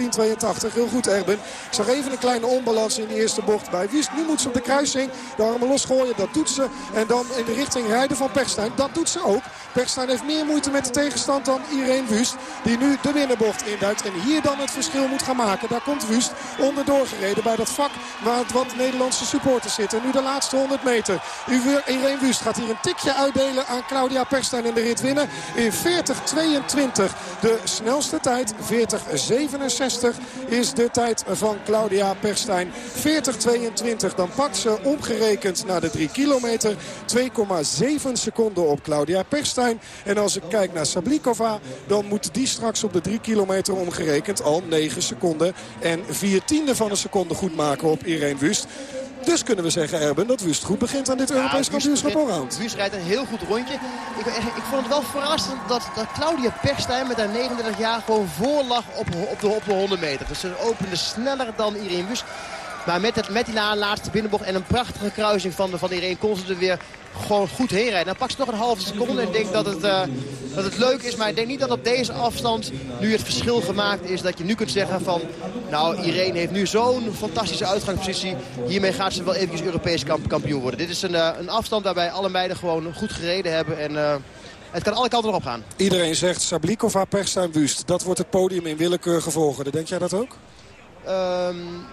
10.82. Heel goed, Erben. Ik zag even een kleine onbalans in de eerste bocht bij Wust. Nu moet ze op de kruising de armen losgooien. Dat doet ze. En dan in de richting rijden van Perstijn. Dat doet ze ook. Perstijn heeft meer moeite met de tegenstand dan Irene Wust. Die nu de binnenbocht induikt. En hier dan het verschil moet gaan maken. Daar komt Wust onderdoor gereden bij dat vak waar het wat Nederlandse supporters zitten. Nu de laatste 100 meter. Irene Wust gaat hier een tikje uitdelen aan Claudia Perstijn in de rit winnen. In 40-22 de snelste tijd. 40-67 is de tijd van Claudia Perstijn. 40-22 dan pakt ze omgerekend naar de 3 kilometer. 2,7 seconden op Claudia En als ik kijk naar Sablikova, dan moet die straks op de 3 kilometer omgerekend al 9 seconden en 4 tiende van een seconde goed maken op Irene Wust. Dus kunnen we zeggen, Erben, dat Wust goed begint aan dit Europees ja, kampioenschap allround. Wust rijdt een heel goed rondje. Ik, ik, vond het wel verrassend dat, dat Claudia Perstijn met haar 39 jaar gewoon voor lag op, op, de, op de 100 meter. Dus ze opende sneller dan Irene Wust. Maar met, het, met die laatste binnenbocht en een prachtige kruising van, de, van Irene kon ze er weer gewoon goed heen rijden. Dan pakt ze nog een halve seconde en ik denk dat het, uh, dat het leuk is. Maar ik denk niet dat op deze afstand nu het verschil gemaakt is. Dat je nu kunt zeggen van... Nou, Irene heeft nu zo'n fantastische uitgangspositie. Hiermee gaat ze wel eventjes Europees kamp kampioen worden. Dit is een, uh, een afstand waarbij alle meiden gewoon goed gereden hebben. En... Uh, het kan alle kanten erop gaan. Iedereen zegt Sablikova, Perstijn, Wust. Dat wordt het podium in willekeurige volgorde. Denk jij dat ook? Um,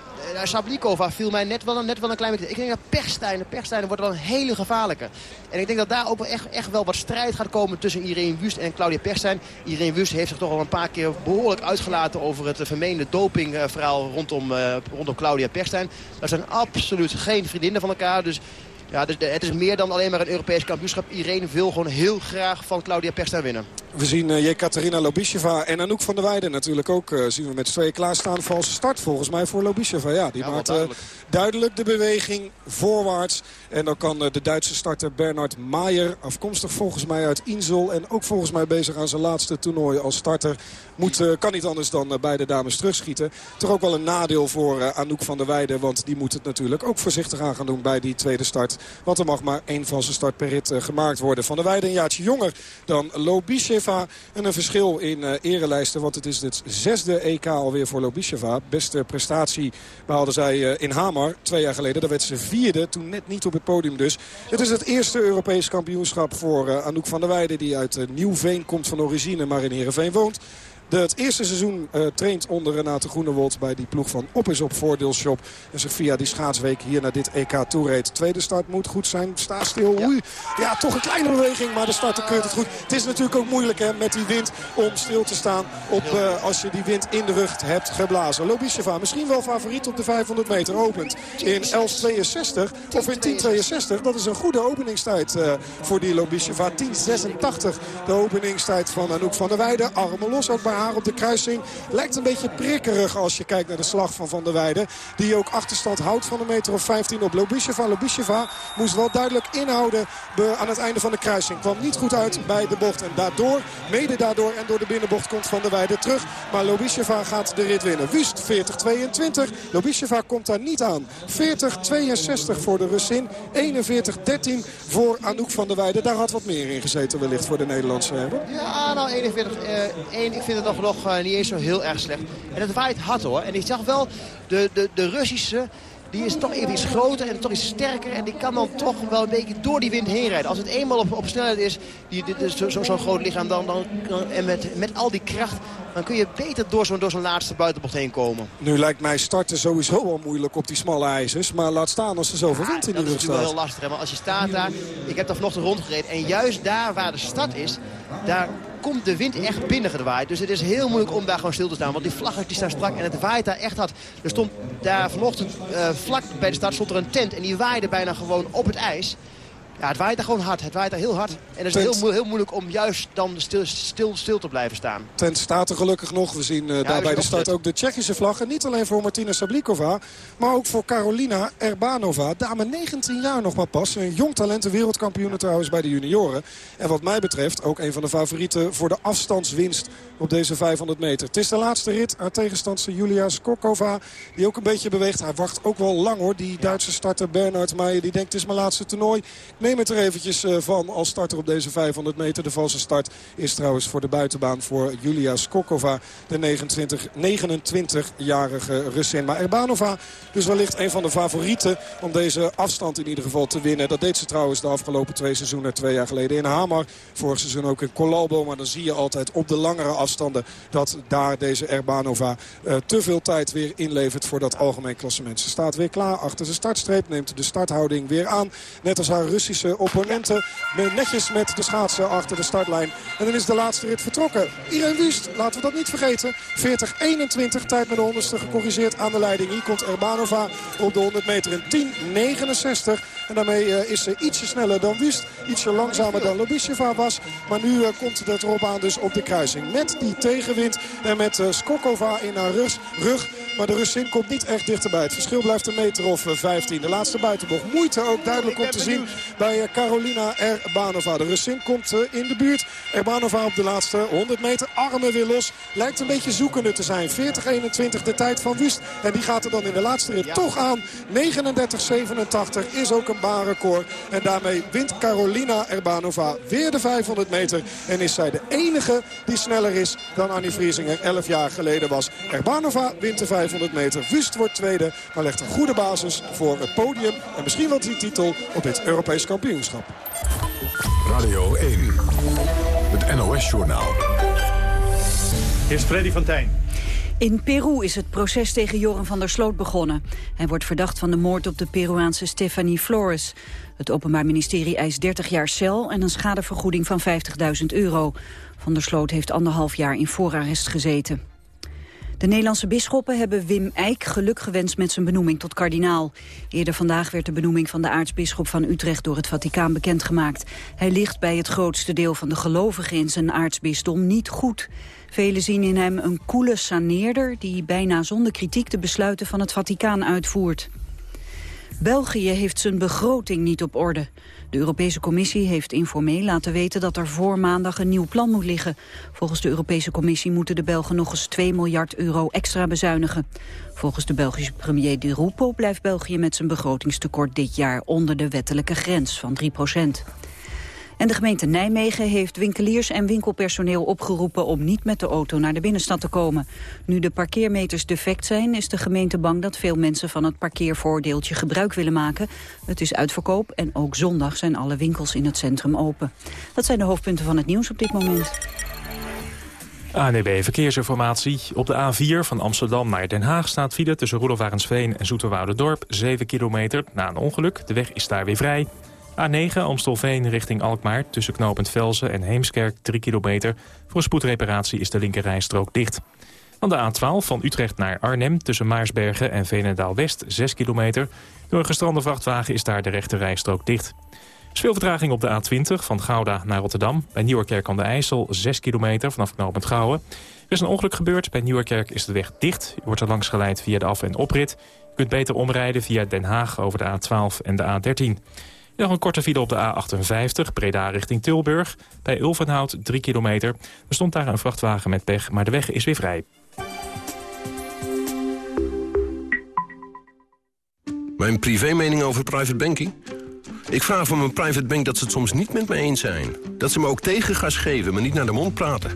Sablikova viel mij net wel, net wel een klein beetje. Ik denk dat Perstijn, Perstijn wordt wel een hele gevaarlijke. En ik denk dat daar ook echt, echt wel wat strijd gaat komen tussen Irene Wust en Claudia Perstijn. Irene Wust heeft zich toch al een paar keer behoorlijk uitgelaten over het vermeende dopingverhaal rondom, uh, rondom Claudia Perstijn. Dat zijn absoluut geen vriendinnen van elkaar. Dus ja, dus het is meer dan alleen maar een Europees kampioenschap. Irene wil gewoon heel graag van Claudia Perstijn winnen. We zien uh, Jekaterina Lobisheva en Anouk van der Weijden natuurlijk ook. Uh, zien we met z'n tweeën klaarstaan. Valse start volgens mij voor Lobisheva. Ja, die maakt uh, duidelijk de beweging voorwaarts. En dan kan de Duitse starter Bernard Maier, afkomstig volgens mij uit Insel... en ook volgens mij bezig aan zijn laatste toernooi als starter... Moet, kan niet anders dan beide dames terugschieten. Toch ook wel een nadeel voor Anouk van der Weijden... want die moet het natuurlijk ook voorzichtig aan gaan doen bij die tweede start. Want er mag maar één van zijn start per rit gemaakt worden. Van der Weijden een jaartje jonger dan Lobisheva. En een verschil in uh, erelijsten, want het is het zesde EK alweer voor Lobisheva. Beste prestatie behaalde zij uh, in Hamar twee jaar geleden. Daar werd ze vierde, toen net niet op het podium dus. Het is het eerste Europees kampioenschap voor Anouk van der Weijden... die uit Nieuwveen komt van origine, maar in Heerenveen woont. De, het eerste seizoen uh, traint onder Renate Groenewold bij die ploeg van Op is op Voordeelshop. En zich via die schaatsweek hier naar dit EK toereed. Tweede start moet goed zijn. Sta stil. Oei. Ja, toch een kleine beweging, maar de starter keurt het goed. Het is natuurlijk ook moeilijk hè, met die wind om stil te staan op, uh, als je die wind in de rug hebt geblazen. Lobisheva misschien wel favoriet op de 500 meter opent. In 11.62 of in 10.62. Dat is een goede openingstijd uh, voor die Lobisheva. 10.86 de openingstijd van Anouk van der Weijden. Armen los ook bij op de kruising. Lijkt een beetje prikkerig als je kijkt naar de slag van Van der Weijden. Die ook achterstand houdt van een meter of 15 op Lobisheva. Lobisheva moest wel duidelijk inhouden aan het einde van de kruising. Kwam niet goed uit bij de bocht. En daardoor, mede daardoor en door de binnenbocht komt Van der Weijden terug. Maar Lobisheva gaat de rit winnen. Wust 40-22. Lobisheva komt daar niet aan. 40-62 voor de Russin. 41-13 voor Anouk van der Weijden. Daar had wat meer in gezeten wellicht voor de Nederlandse hebben. Ja, nou 41, uh, 1, ik vind het nog, nog uh, niet eens zo heel erg slecht. En het waait hard hoor. En ik zag wel de, de, de Russische die is toch even iets groter en toch iets sterker. En die kan dan toch wel een beetje door die wind heen rijden. Als het eenmaal op, op snelheid is, zo'n zo, zo groot lichaam, dan, dan, en met, met al die kracht... dan kun je beter door zo'n laatste buitenbocht heen komen. Nu lijkt mij starten sowieso wel moeilijk op die smalle ijzers. Maar laat staan als er zoveel ja, wind in die rug staat. Dat is natuurlijk wel heel lastig. Hè? Maar als je staat daar... Ik heb daar vanochtend rondgereden. En juist daar waar de stad is, daar komt de wind echt binnengewaaid. Dus het is heel moeilijk om daar gewoon stil te staan. Want die vlaggen die staan strak en het waait daar echt hard. Er stond daar vanochtend uh, vlak bij de start stond er een tent. En die waaide bijna gewoon op het ijs. Ja, het waait daar gewoon hard. Het waait daar heel hard. En het is heel, heel moeilijk om juist dan stil, stil, stil te blijven staan. Tent staat er gelukkig nog. We zien uh, ja, daar bij de start ook de Tsjechische vlag. En niet alleen voor Martina Sablikova, maar ook voor Carolina Erbanova. Dame 19 jaar nog maar pas. Een jong talent, een wereldkampioen trouwens bij de junioren. En wat mij betreft ook een van de favorieten voor de afstandswinst op deze 500 meter. Het is de laatste rit. Haar tegenstandse Julia Skokova, die ook een beetje beweegt. Hij wacht ook wel lang hoor. Die Duitse starter Bernard Meijer, die denkt het is mijn laatste toernooi. Neem het er eventjes van als starter op deze 500 meter. De valse start is trouwens voor de buitenbaan voor Julia Skokova. De 29-jarige Russin. Maar Erbanova dus wellicht een van de favorieten om deze afstand in ieder geval te winnen. Dat deed ze trouwens de afgelopen twee seizoenen. Twee jaar geleden in Hamar. Vorig seizoen ook in Colalbo. Maar dan zie je altijd op de langere afstanden dat daar deze Erbanova uh, te veel tijd weer inlevert voor dat algemeen klassement. Ze staat weer klaar achter de startstreep. Neemt de starthouding weer aan. Net als haar Russische opponenten. Netjes met de schaatsen achter de startlijn. En dan is de laatste rit vertrokken. Irene Wust, laten we dat niet vergeten. 40-21, tijd met de honderdste gecorrigeerd aan de leiding. Hier komt Erbanova op de 100 meter in 10-69. En daarmee uh, is ze ietsje sneller dan Wust. Ietsje langzamer dan Lobisheva was. Maar nu uh, komt het erop aan dus op de kruising. Met die tegenwind en met uh, Skokova in haar rug. Maar de Russin komt niet echt dichterbij. Het verschil blijft een meter of 15. De laatste buitenbocht. Moeite ook duidelijk om te zien bij Carolina Erbanova. De Russin komt in de buurt. Erbanova op de laatste 100 meter. Armen weer los. Lijkt een beetje zoekende te zijn. 40-21 de tijd van Wust. En die gaat er dan in de laatste rit ja. toch aan. 39-87 is ook een baanrecord. En daarmee wint Carolina Erbanova weer de 500 meter. En is zij de enige die sneller is dan Annie Vriesinger 11 jaar geleden was. Erbanova wint de 500 meter. Wust wordt tweede, maar legt een goede basis voor het podium. En misschien wel die titel op dit Europees kampioenschap. Radio 1, het NOS-journaal. Hier is Freddy van Tijn. In Peru is het proces tegen Joran van der Sloot begonnen. Hij wordt verdacht van de moord op de Peruaanse Stephanie Flores. Het Openbaar Ministerie eist 30 jaar cel en een schadevergoeding van 50.000 euro. Van der Sloot heeft anderhalf jaar in voorarrest gezeten. De Nederlandse bisschoppen hebben Wim Eijk geluk gewenst met zijn benoeming tot kardinaal. Eerder vandaag werd de benoeming van de aartsbisschop van Utrecht door het Vaticaan bekendgemaakt. Hij ligt bij het grootste deel van de gelovigen in zijn aartsbisdom niet goed. Velen zien in hem een koele saneerder die bijna zonder kritiek de besluiten van het Vaticaan uitvoert. België heeft zijn begroting niet op orde. De Europese Commissie heeft informeel laten weten dat er voor maandag een nieuw plan moet liggen. Volgens de Europese Commissie moeten de Belgen nog eens 2 miljard euro extra bezuinigen. Volgens de Belgische premier Di Rupo blijft België met zijn begrotingstekort dit jaar onder de wettelijke grens van 3 procent. En de gemeente Nijmegen heeft winkeliers en winkelpersoneel opgeroepen om niet met de auto naar de binnenstad te komen. Nu de parkeermeters defect zijn, is de gemeente bang dat veel mensen van het parkeervoordeeltje gebruik willen maken. Het is uitverkoop en ook zondag zijn alle winkels in het centrum open. Dat zijn de hoofdpunten van het nieuws op dit moment. ANEB Verkeersinformatie. Op de A4 van Amsterdam naar Den Haag staat file tussen Roelofarensveen en Dorp 7 kilometer na een ongeluk. De weg is daar weer vrij. A9 Amstelveen richting Alkmaar tussen knooppunt Velzen en Heemskerk 3 kilometer. Voor spoedreparatie is de linkerrijstrook dicht. Van de A12 van Utrecht naar Arnhem tussen Maarsbergen en Veenendaal-West 6 kilometer. Door een gestrande vrachtwagen is daar de rechterrijstrook dicht. Veel vertraging op de A20 van Gouda naar Rotterdam. Bij Nieuwerkerk aan de IJssel 6 kilometer vanaf knooppunt Gouwen. Er is een ongeluk gebeurd. Bij Nieuwerkerk is de weg dicht. U wordt er langs geleid via de af- en oprit. U kunt beter omrijden via Den Haag over de A12 en de A13. Nog een korte file op de A58, Breda richting Tilburg. Bij Ulvenhout 3 kilometer. Er stond daar een vrachtwagen met pech, maar de weg is weer vrij. Mijn privé-mening over private banking? Ik vraag van mijn private bank dat ze het soms niet met me eens zijn. Dat ze me ook tegengas geven, maar niet naar de mond praten.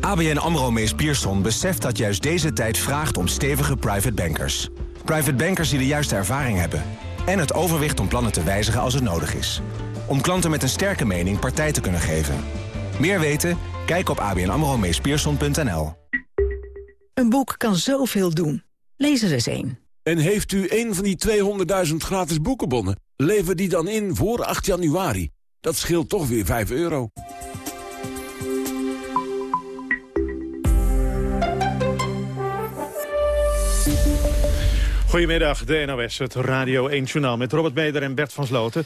ABN AMRO Mees Pierson beseft dat juist deze tijd vraagt om stevige private bankers. Private bankers die de juiste ervaring hebben en het overwicht om plannen te wijzigen als het nodig is. Om klanten met een sterke mening partij te kunnen geven. Meer weten? Kijk op abnamromeespierson.nl. Een boek kan zoveel doen. Lees er eens één. En heeft u een van die 200.000 gratis boekenbonnen? Lever die dan in voor 8 januari. Dat scheelt toch weer 5 euro. Goedemiddag, de NOS, het Radio 1 Journaal met Robert Meder en Bert van Sloten.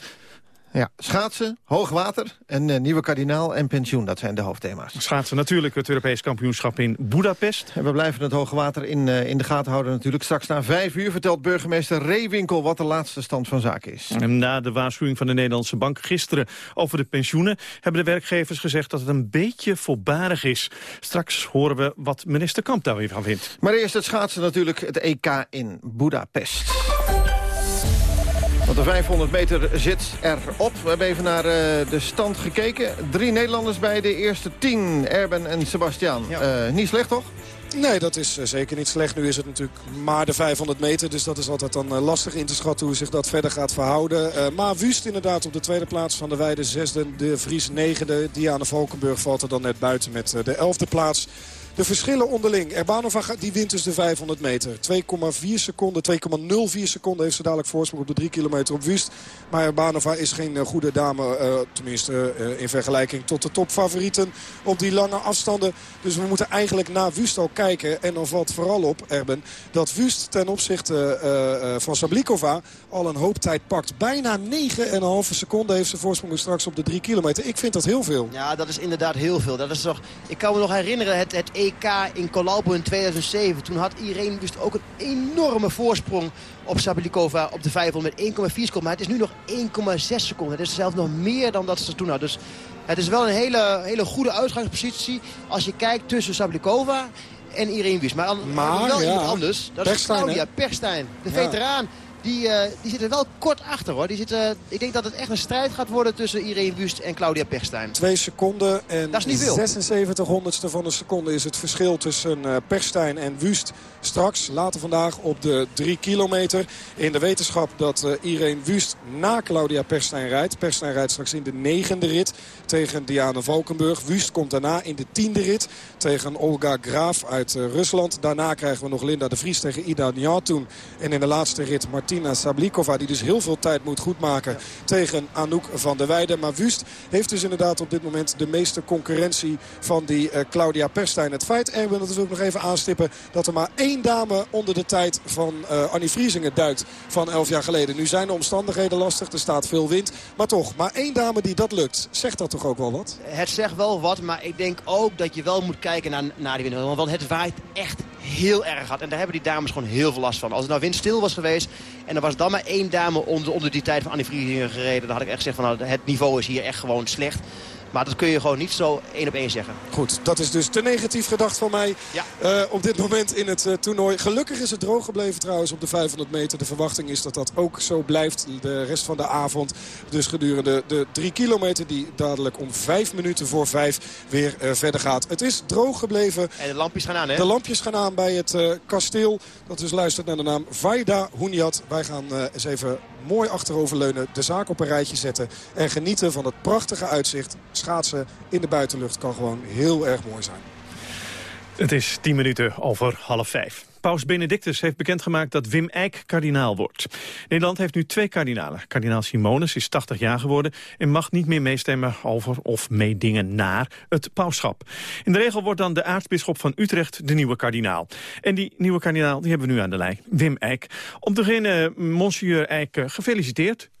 Ja, schaatsen, hoogwater, een uh, nieuwe kardinaal en pensioen. Dat zijn de hoofdthema's. Schaatsen natuurlijk het Europees kampioenschap in Budapest. En we blijven het hoogwater in, uh, in de gaten houden natuurlijk. Straks na vijf uur vertelt burgemeester Reewinkel... wat de laatste stand van zaken is. En na de waarschuwing van de Nederlandse Bank gisteren over de pensioenen... hebben de werkgevers gezegd dat het een beetje voorbarig is. Straks horen we wat minister Kamp daar weer van vindt. Maar eerst het schaatsen natuurlijk, het EK in Budapest. Want de 500 meter zit erop. We hebben even naar uh, de stand gekeken. Drie Nederlanders bij de eerste tien. Erben en Sebastian. Ja. Uh, niet slecht, toch? Nee, dat is zeker niet slecht. Nu is het natuurlijk maar de 500 meter. Dus dat is altijd dan lastig in te schatten hoe zich dat verder gaat verhouden. Uh, maar Wust inderdaad op de tweede plaats van de Weide zesde. De Vries negende. Diana Valkenburg valt er dan net buiten met de elfde plaats. De verschillen onderling. Erbanova die wint dus de 500 meter. 2,4 seconden, 2,04 seconden heeft ze dadelijk voorsprong op de 3 kilometer op Wust. Maar Erbanova is geen goede dame, uh, tenminste uh, in vergelijking tot de topfavorieten op die lange afstanden. Dus we moeten eigenlijk naar Wust al kijken. En dan valt vooral op, Erben, dat Wust ten opzichte van Sablikova al een hoop tijd pakt. Bijna 9,5 seconden heeft ze voorsprong straks op de 3 kilometer. Ik vind dat heel veel. Ja, dat is inderdaad heel veel. Dat is toch, ik kan me nog herinneren, het, het EK in Colalbo in 2007. Toen had Irene dus ook een enorme voorsprong op Sablikova op de 500 met 1,4 seconden. Maar het is nu nog 1,6 seconden. Het is zelfs nog meer dan dat ze toen had. Dus het is wel een hele, hele goede uitgangspositie als je kijkt tussen Sablikova en Irene Wüst. Maar, maar wel ja, iemand anders. Dat Perstijn, is Claudia Perstijn, de ja. Die, uh, die zitten wel kort achter hoor. Die zitten, ik denk dat het echt een strijd gaat worden tussen Irene Wust en Claudia Pechstein. Twee seconden en dat is niet veel. 76 honderdste van een seconde is het verschil tussen uh, Pechstein en Wust. Straks, later vandaag, op de drie kilometer. In de wetenschap dat uh, Irene Wust na Claudia Pechstein rijdt. Pechstein rijdt straks in de negende rit tegen Diana Valkenburg. Wust komt daarna in de tiende rit tegen Olga Graaf uit Rusland. Daarna krijgen we nog Linda de Vries tegen Ida Njatun. En in de laatste rit Martien Martina Sablikova. Die dus heel veel tijd moet goedmaken tegen Anouk van der Weijden. Maar Wust heeft dus inderdaad op dit moment de meeste concurrentie van die uh, Claudia Perstijn. Het feit, en we natuurlijk nog even aanstippen... dat er maar één dame onder de tijd van uh, Annie Vriezingen duikt van elf jaar geleden. Nu zijn de omstandigheden lastig, er staat veel wind. Maar toch, maar één dame die dat lukt. Zegt dat toch ook wel wat? Het zegt wel wat, maar ik denk ook dat je wel moet kijken naar, naar die wind. Want het waait echt heel erg hard. En daar hebben die dames gewoon heel veel last van. Als het nou windstil was geweest en er was dan maar één dame onder, onder die tijd van Annie Vriezingen gereden... dan had ik echt gezegd van nou, het niveau is hier echt gewoon slecht. Maar dat kun je gewoon niet zo één op één zeggen. Goed, dat is dus te negatief gedacht van mij ja. uh, op dit moment in het uh, toernooi. Gelukkig is het droog gebleven trouwens op de 500 meter. De verwachting is dat dat ook zo blijft de rest van de avond. Dus gedurende de drie kilometer die dadelijk om vijf minuten voor vijf weer uh, verder gaat. Het is droog gebleven. En de lampjes gaan aan hè? De lampjes gaan aan bij het kasteel. Dat dus luistert naar de naam Vaida Huniat. Wij gaan eens even mooi achteroverleunen, de zaak op een rijtje zetten... en genieten van het prachtige uitzicht. Schaatsen in de buitenlucht kan gewoon heel erg mooi zijn. Het is tien minuten over half vijf. Paus Benedictus heeft bekendgemaakt dat Wim Eijk kardinaal wordt. Nederland heeft nu twee kardinalen. Kardinaal Simonus is 80 jaar geworden en mag niet meer meestemmen over of meedingen naar het pauschap. In de regel wordt dan de aartsbisschop van Utrecht de nieuwe kardinaal. En die nieuwe kardinaal die hebben we nu aan de lijn, Wim Eijk. Om te beginnen, monsieur Eijk, eh, gefeliciteerd.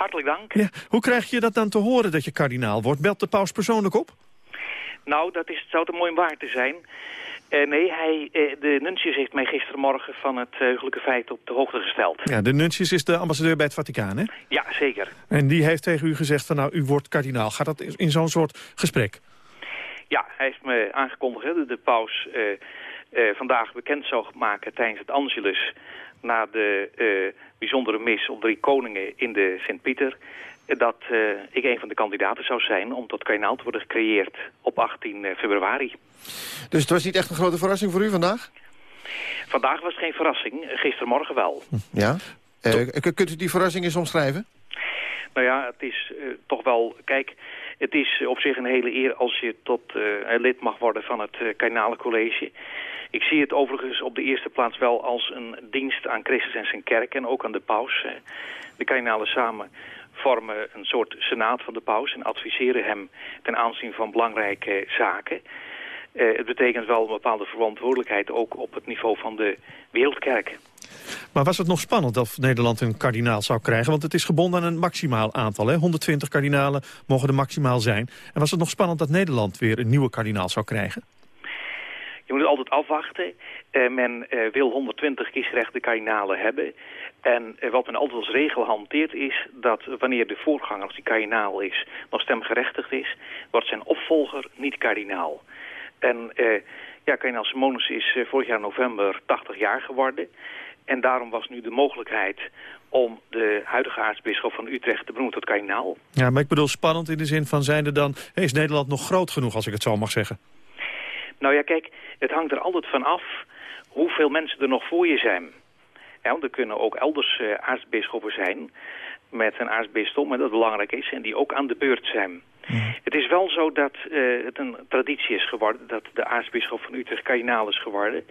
Hartelijk dank. Ja, hoe krijg je dat dan te horen dat je kardinaal wordt? Belt de paus persoonlijk op? Nou, dat is, zou te mooi om waar te zijn. Uh, nee, hij, uh, de Nuncius heeft mij gistermorgen van het heugelijke feit op de hoogte gesteld. Ja, de Nuncius is de ambassadeur bij het Vaticaan, hè? Ja, zeker. En die heeft tegen u gezegd van nou, u wordt kardinaal. Gaat dat in zo'n soort gesprek? Ja, hij heeft me aangekondigd dat de paus vandaag bekend zou maken tijdens het Angelus... na de bijzondere mis op drie koningen in de Sint-Pieter dat uh, ik een van de kandidaten zou zijn om tot kardinaal te worden gecreëerd op 18 februari. Dus het was niet echt een grote verrassing voor u vandaag? Vandaag was het geen verrassing, gistermorgen wel. Ja? Uh, kunt u die verrassing eens omschrijven? Nou ja, het is toch wel... Kijk, het is op zich een hele eer als je tot lid mag worden van het uh, College. Ik zie het overigens op de eerste plaats wel als een dienst aan Christus en zijn kerk en ook aan de paus. De kardinalen samen vormen een soort senaat van de paus en adviseren hem ten aanzien van belangrijke zaken. Uh, het betekent wel een bepaalde verantwoordelijkheid ook op het niveau van de wereldkerk. Maar was het nog spannend dat Nederland een kardinaal zou krijgen? Want het is gebonden aan een maximaal aantal. Hè? 120 kardinalen mogen er maximaal zijn. En was het nog spannend dat Nederland weer een nieuwe kardinaal zou krijgen? Je moet het altijd afwachten. Uh, men uh, wil 120 kiesrechte kardinalen hebben. En uh, wat men altijd als regel hanteert is dat wanneer de voorganger, als die kardinaal is, nog stemgerechtigd is, wordt zijn opvolger niet kardinaal. En ja, kardinaal Simonus is vorig jaar november 80 jaar geworden. En daarom was nu de mogelijkheid om de huidige aartsbisschop van Utrecht te benoemen tot kardinaal. Ja, maar ik bedoel spannend in de zin van zijnde dan... is Nederland nog groot genoeg, als ik het zo mag zeggen? Nou ja, kijk, het hangt er altijd van af hoeveel mensen er nog voor je zijn. Ja, want er kunnen ook elders uh, aartsbisschoppen zijn met een aartsbisdom, en dat belangrijk is, en die ook aan de beurt zijn. Mm. Het is wel zo dat uh, het een traditie is geworden dat de aartsbisschop van Utrecht kardinaal is geworden.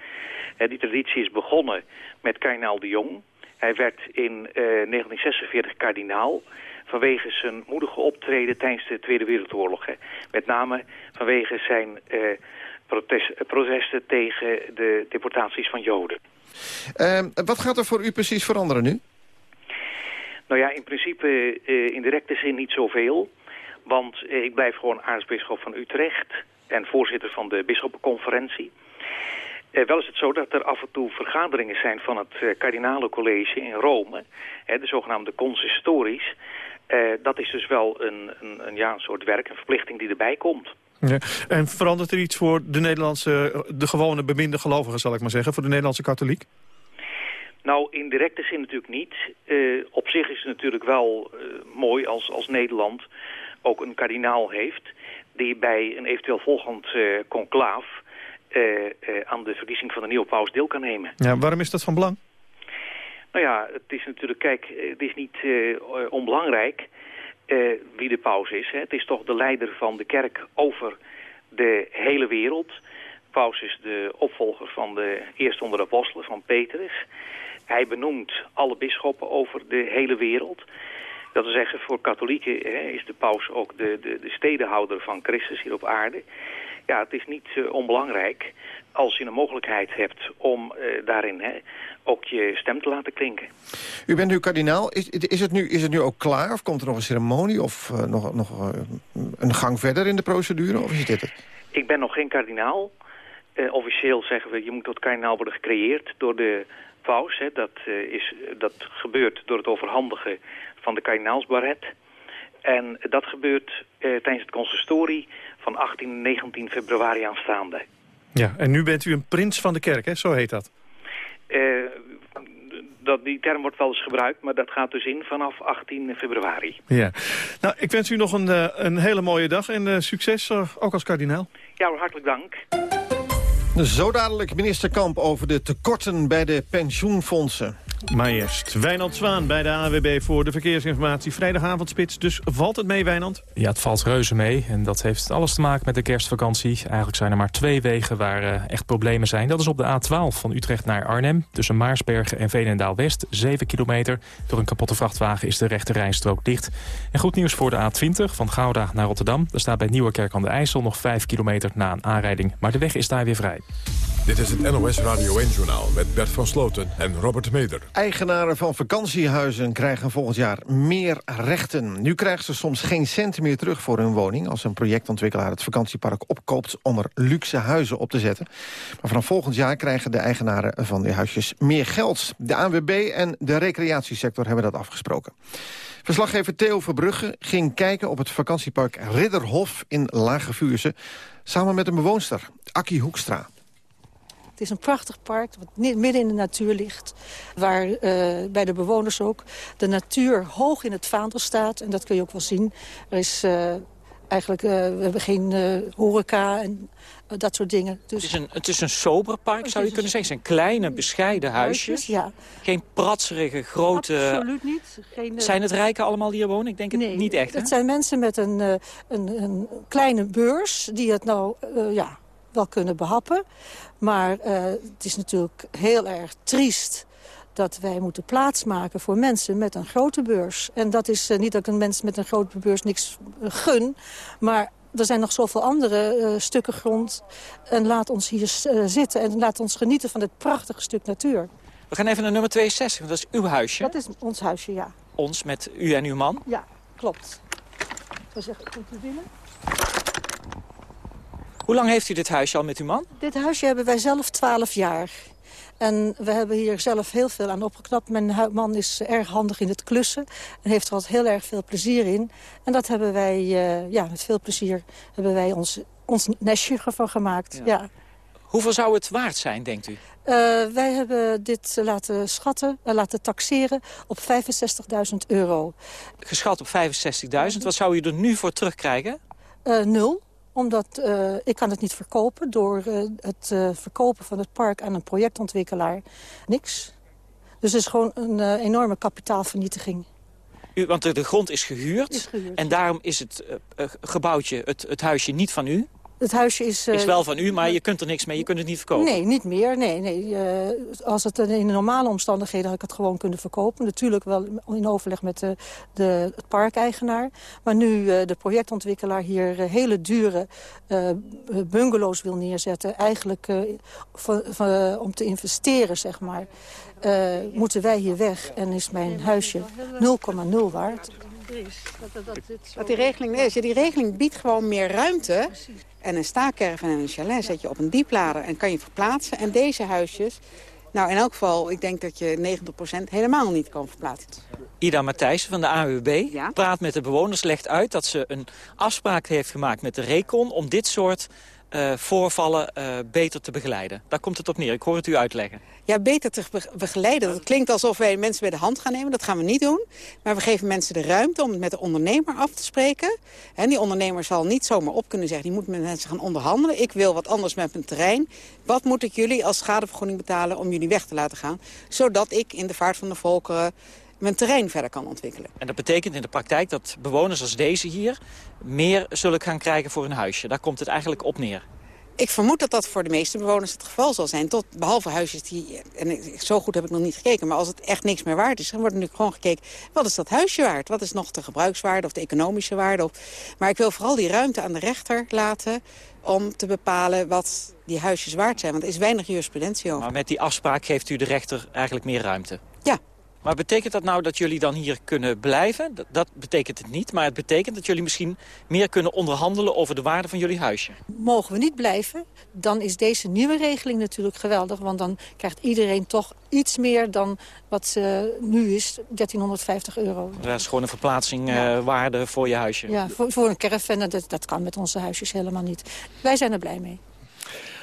Uh, die traditie is begonnen met kardinaal de Jong. Hij werd in 1946 kardinaal vanwege zijn moedige optreden tijdens de Tweede Wereldoorlog. Hè. Met name vanwege zijn protest, protesten tegen de deportaties van Joden. Uh, wat gaat er voor u precies veranderen nu? Nou ja, in principe uh, in directe zin niet zoveel. Want uh, ik blijf gewoon aartsbisschop van Utrecht en voorzitter van de bisschoppenconferentie. Uh, wel is het zo dat er af en toe vergaderingen zijn van het uh, kardinalencollege in Rome. Hè, de zogenaamde consistories. Uh, dat is dus wel een, een, een, ja, een soort werk, een verplichting die erbij komt. Ja. En verandert er iets voor de Nederlandse, de gewone beminde gelovigen, zal ik maar zeggen, voor de Nederlandse katholiek? Nou, in directe zin natuurlijk niet. Uh, op zich is het natuurlijk wel uh, mooi als, als Nederland ook een kardinaal heeft... die bij een eventueel volgend uh, conclaaf aan de verkiezing van de nieuwe paus deel kan nemen. Ja, waarom is dat van belang? Nou ja, het is natuurlijk, kijk, het is niet onbelangrijk uh, wie de paus is. Hè. Het is toch de leider van de kerk over de hele wereld. Paus is de opvolger van de eerste onder de apostelen, van Petrus. Hij benoemt alle bisschoppen over de hele wereld. Dat wil zeggen, voor katholieken hè, is de paus ook de, de, de stedenhouder van Christus hier op aarde. Ja, het is niet uh, onbelangrijk als je een mogelijkheid hebt om uh, daarin hè, ook je stem te laten klinken. U bent nu kardinaal. Is, is, het, nu, is het nu ook klaar? Of komt er nog een ceremonie? Of uh, nog, nog een gang verder in de procedure? Of is dit het? Ik ben nog geen kardinaal. officieel zeggen we, je moet tot kardinaal worden gecreëerd door de paus. Hè. Dat, is, dat gebeurt door het overhandigen van de kardinaalsbaret. En dat gebeurt eh, tijdens het consistorie van 18 en 19 februari aanstaande. Ja, en nu bent u een prins van de kerk, hè? Zo heet dat. Uh, dat, die term wordt wel eens gebruikt, maar dat gaat dus in vanaf 18 februari. Ja. Nou, ik wens u nog een, uh, een hele mooie dag en uh, succes, ook als kardinaal. Ja, hartelijk dank. Zo dadelijk minister Kamp over de tekorten bij de pensioenfondsen. Maar eerst Wijnand Zwaan bij de AWB voor de verkeersinformatie. Vrijdagavondspits, dus valt het mee, Wijnand? Ja, het valt reuze mee. En dat heeft alles te maken met de kerstvakantie. Eigenlijk zijn er maar twee wegen waar uh, echt problemen zijn. Dat is op de A12 van Utrecht naar Arnhem. Tussen Maarsbergen en Veenendaal-West. 7 kilometer. Door een kapotte vrachtwagen is de rechte rijstrook dicht. En goed nieuws voor de A20 van Gouda naar Rotterdam. Er staat bij Nieuwekerk aan de IJssel nog 5 kilometer na een aanrijding. Maar de weg is daar weer vrij. Dit is het NOS Radio 1-journaal met Bert van Sloten en Robert Meder. Eigenaren van vakantiehuizen krijgen volgend jaar meer rechten. Nu krijgen ze soms geen cent meer terug voor hun woning... als een projectontwikkelaar het vakantiepark opkoopt... om er luxe huizen op te zetten. Maar vanaf volgend jaar krijgen de eigenaren van die huisjes meer geld. De ANWB en de recreatiesector hebben dat afgesproken. Verslaggever Theo Verbrugge ging kijken op het vakantiepark Ridderhof in Lage Vuurse... samen met een bewoonster, Akkie Hoekstra. Het is een prachtig park wat midden in de natuur ligt. Waar uh, bij de bewoners ook de natuur hoog in het vaandel staat. En dat kun je ook wel zien. Er is uh, eigenlijk, uh, we hebben geen horeca en dat soort dingen. Dus... Het, is een, het is een sober park, zou je kunnen zeggen. Het zijn kleine, bescheiden huisjes. ja. Geen pratserige, grote... Absoluut niet. Geen, zijn het rijken allemaal die hier wonen? Ik denk het nee, niet echt. Het zijn mensen met een, een, een kleine beurs die het nou... ja, wel kunnen behappen. Maar uh, het is natuurlijk heel erg triest dat wij moeten plaatsmaken voor mensen met een grote beurs. En dat is uh, niet dat ik een mens met een grote beurs niks gun, maar er zijn nog zoveel andere uh, stukken grond. En laat ons hier zitten en laat ons genieten van dit prachtige stuk natuur. We gaan even naar nummer 62, dat is uw huisje. Dat is ons huisje, ja. Ons met u en uw man? Ja, klopt. Dan zeg ik, komt u binnen? Hoe lang heeft u dit huisje al met uw man? Dit huisje hebben wij zelf 12 jaar. En we hebben hier zelf heel veel aan opgeknapt. Mijn man is erg handig in het klussen. En heeft er altijd heel erg veel plezier in. En dat hebben wij, uh, ja, met veel plezier hebben wij ons, ons nestje ervan gemaakt. Ja. ja. Hoeveel zou het waard zijn, denkt u? Uh, wij hebben dit laten schatten, uh, laten taxeren op 65.000 euro. Geschat op 65.000. Wat zou u er nu voor terugkrijgen? nul omdat uh, ik kan het niet verkopen door uh, het uh, verkopen van het park aan een projectontwikkelaar. Niks. Dus het is gewoon een enorme kapitaalvernietiging. U, want de, de grond is gehuurd, is gehuurd, en daarom is het gebouwtje, het, het huisje niet van u? Het huisje is... Uh, is wel van u, maar je kunt er niks mee, je kunt het niet verkopen. Nee, niet meer. Nee, nee. Uh, als het in normale omstandigheden had ik het gewoon kunnen verkopen. Natuurlijk wel in overleg met de, de, het parkeigenaar. Maar nu uh, de projectontwikkelaar hier hele dure bungalows wil neerzetten... eigenlijk om te investeren, zeg maar... moeten wij hier weg en is mijn huisje 0,0 waard is. Dat, dat, dat die regeling is. Ja, die regeling biedt gewoon meer ruimte. En een staakerven en een chalet zet je op een dieplader en kan je verplaatsen. En deze huisjes, nou in elk geval, ik denk dat je 90% helemaal niet kan verplaatsen. Ida Matthijssen van de AUB praat met de bewoners, legt uit dat ze een afspraak heeft gemaakt met de Recon... om dit soort uh, voorvallen uh, beter te begeleiden. Daar komt het op neer. Ik hoor het u uitleggen. Ja, beter te begeleiden. Dat klinkt alsof wij mensen bij de hand gaan nemen. Dat gaan we niet doen. Maar we geven mensen de ruimte om het met de ondernemer af te spreken. En die ondernemer zal niet zomaar op kunnen zeggen... die moet met mensen gaan onderhandelen. Ik wil wat anders met mijn terrein. Wat moet ik jullie als schadevergoeding betalen om jullie weg te laten gaan? Zodat ik in de vaart van de volkeren mijn terrein verder kan ontwikkelen. En dat betekent in de praktijk dat bewoners als deze hier... meer zullen gaan krijgen voor hun huisje. Daar komt het eigenlijk op neer. Ik vermoed dat dat voor de meeste bewoners het geval zal zijn. Tot, behalve huisjes die, en zo goed heb ik nog niet gekeken... maar als het echt niks meer waard is, dan wordt er nu gewoon gekeken... wat is dat huisje waard? Wat is nog de gebruikswaarde of de economische waarde? Of, maar ik wil vooral die ruimte aan de rechter laten om te bepalen wat die huisjes waard zijn. Want er is weinig jurisprudentie over. Maar met die afspraak geeft u de rechter eigenlijk meer ruimte? Ja. Maar betekent dat nou dat jullie dan hier kunnen blijven? Dat, dat, betekent het niet, maar het betekent dat jullie misschien meer kunnen onderhandelen over de waarde van jullie huisje. Mogen we niet blijven, dan is deze nieuwe regeling natuurlijk geweldig. Want dan krijgt iedereen toch iets meer dan wat uh, nu is, 1350 euro. Dat is gewoon een verplaatsing uh, waarde voor je huisje. Ja, voor, voor een caravan, dat, dat kan met onze huisjes helemaal niet. Wij zijn er blij mee.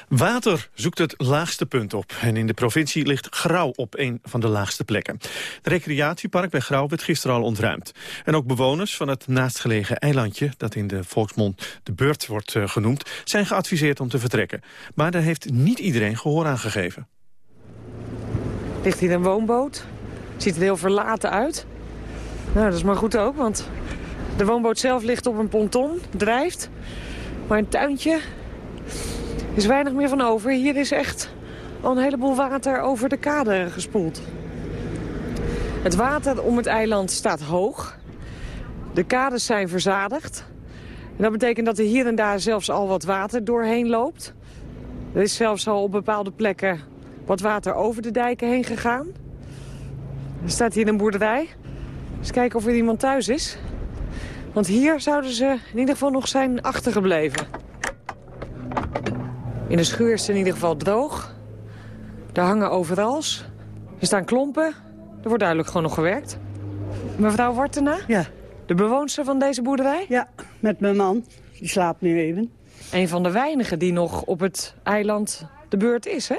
Water zoekt het laagste punt op. En in de provincie ligt Grauw op een van de laagste plekken. Het recreatiepark bij Grauw werd gisteren al ontruimd. En ook bewoners van het naastgelegen eilandje... dat in de volksmond de Beurt wordt uh, genoemd... zijn geadviseerd om te vertrekken. Maar daar heeft niet iedereen gehoor aan gegeven. Ligt hier een woonboot. Ziet er heel verlaten uit. Nou, dat is maar goed ook, want de woonboot zelf ligt op een ponton, drijft. Maar een tuintje, is weinig meer van over. Hier is echt al een heleboel water over de kade gespoeld. Het water om het eiland staat hoog. De kades zijn verzadigd. En dat betekent dat er hier en daar zelfs al wat water doorheen loopt. Er is zelfs al op bepaalde plekken wat water over de dijken heen gegaan. Er staat hier een boerderij. Eens kijken of er iemand thuis is. Want hier zouden ze in ieder geval nog zijn achtergebleven. In de schuur is het in ieder geval droog. Daar hangen overals. Er staan klompen. Er wordt duidelijk gewoon nog gewerkt. Mevrouw Wartena? Ja. De bewoonster van deze boerderij? Ja, met mijn man. Die slaapt nu even. Een van de weinigen die nog op het eiland de beurt is, hè?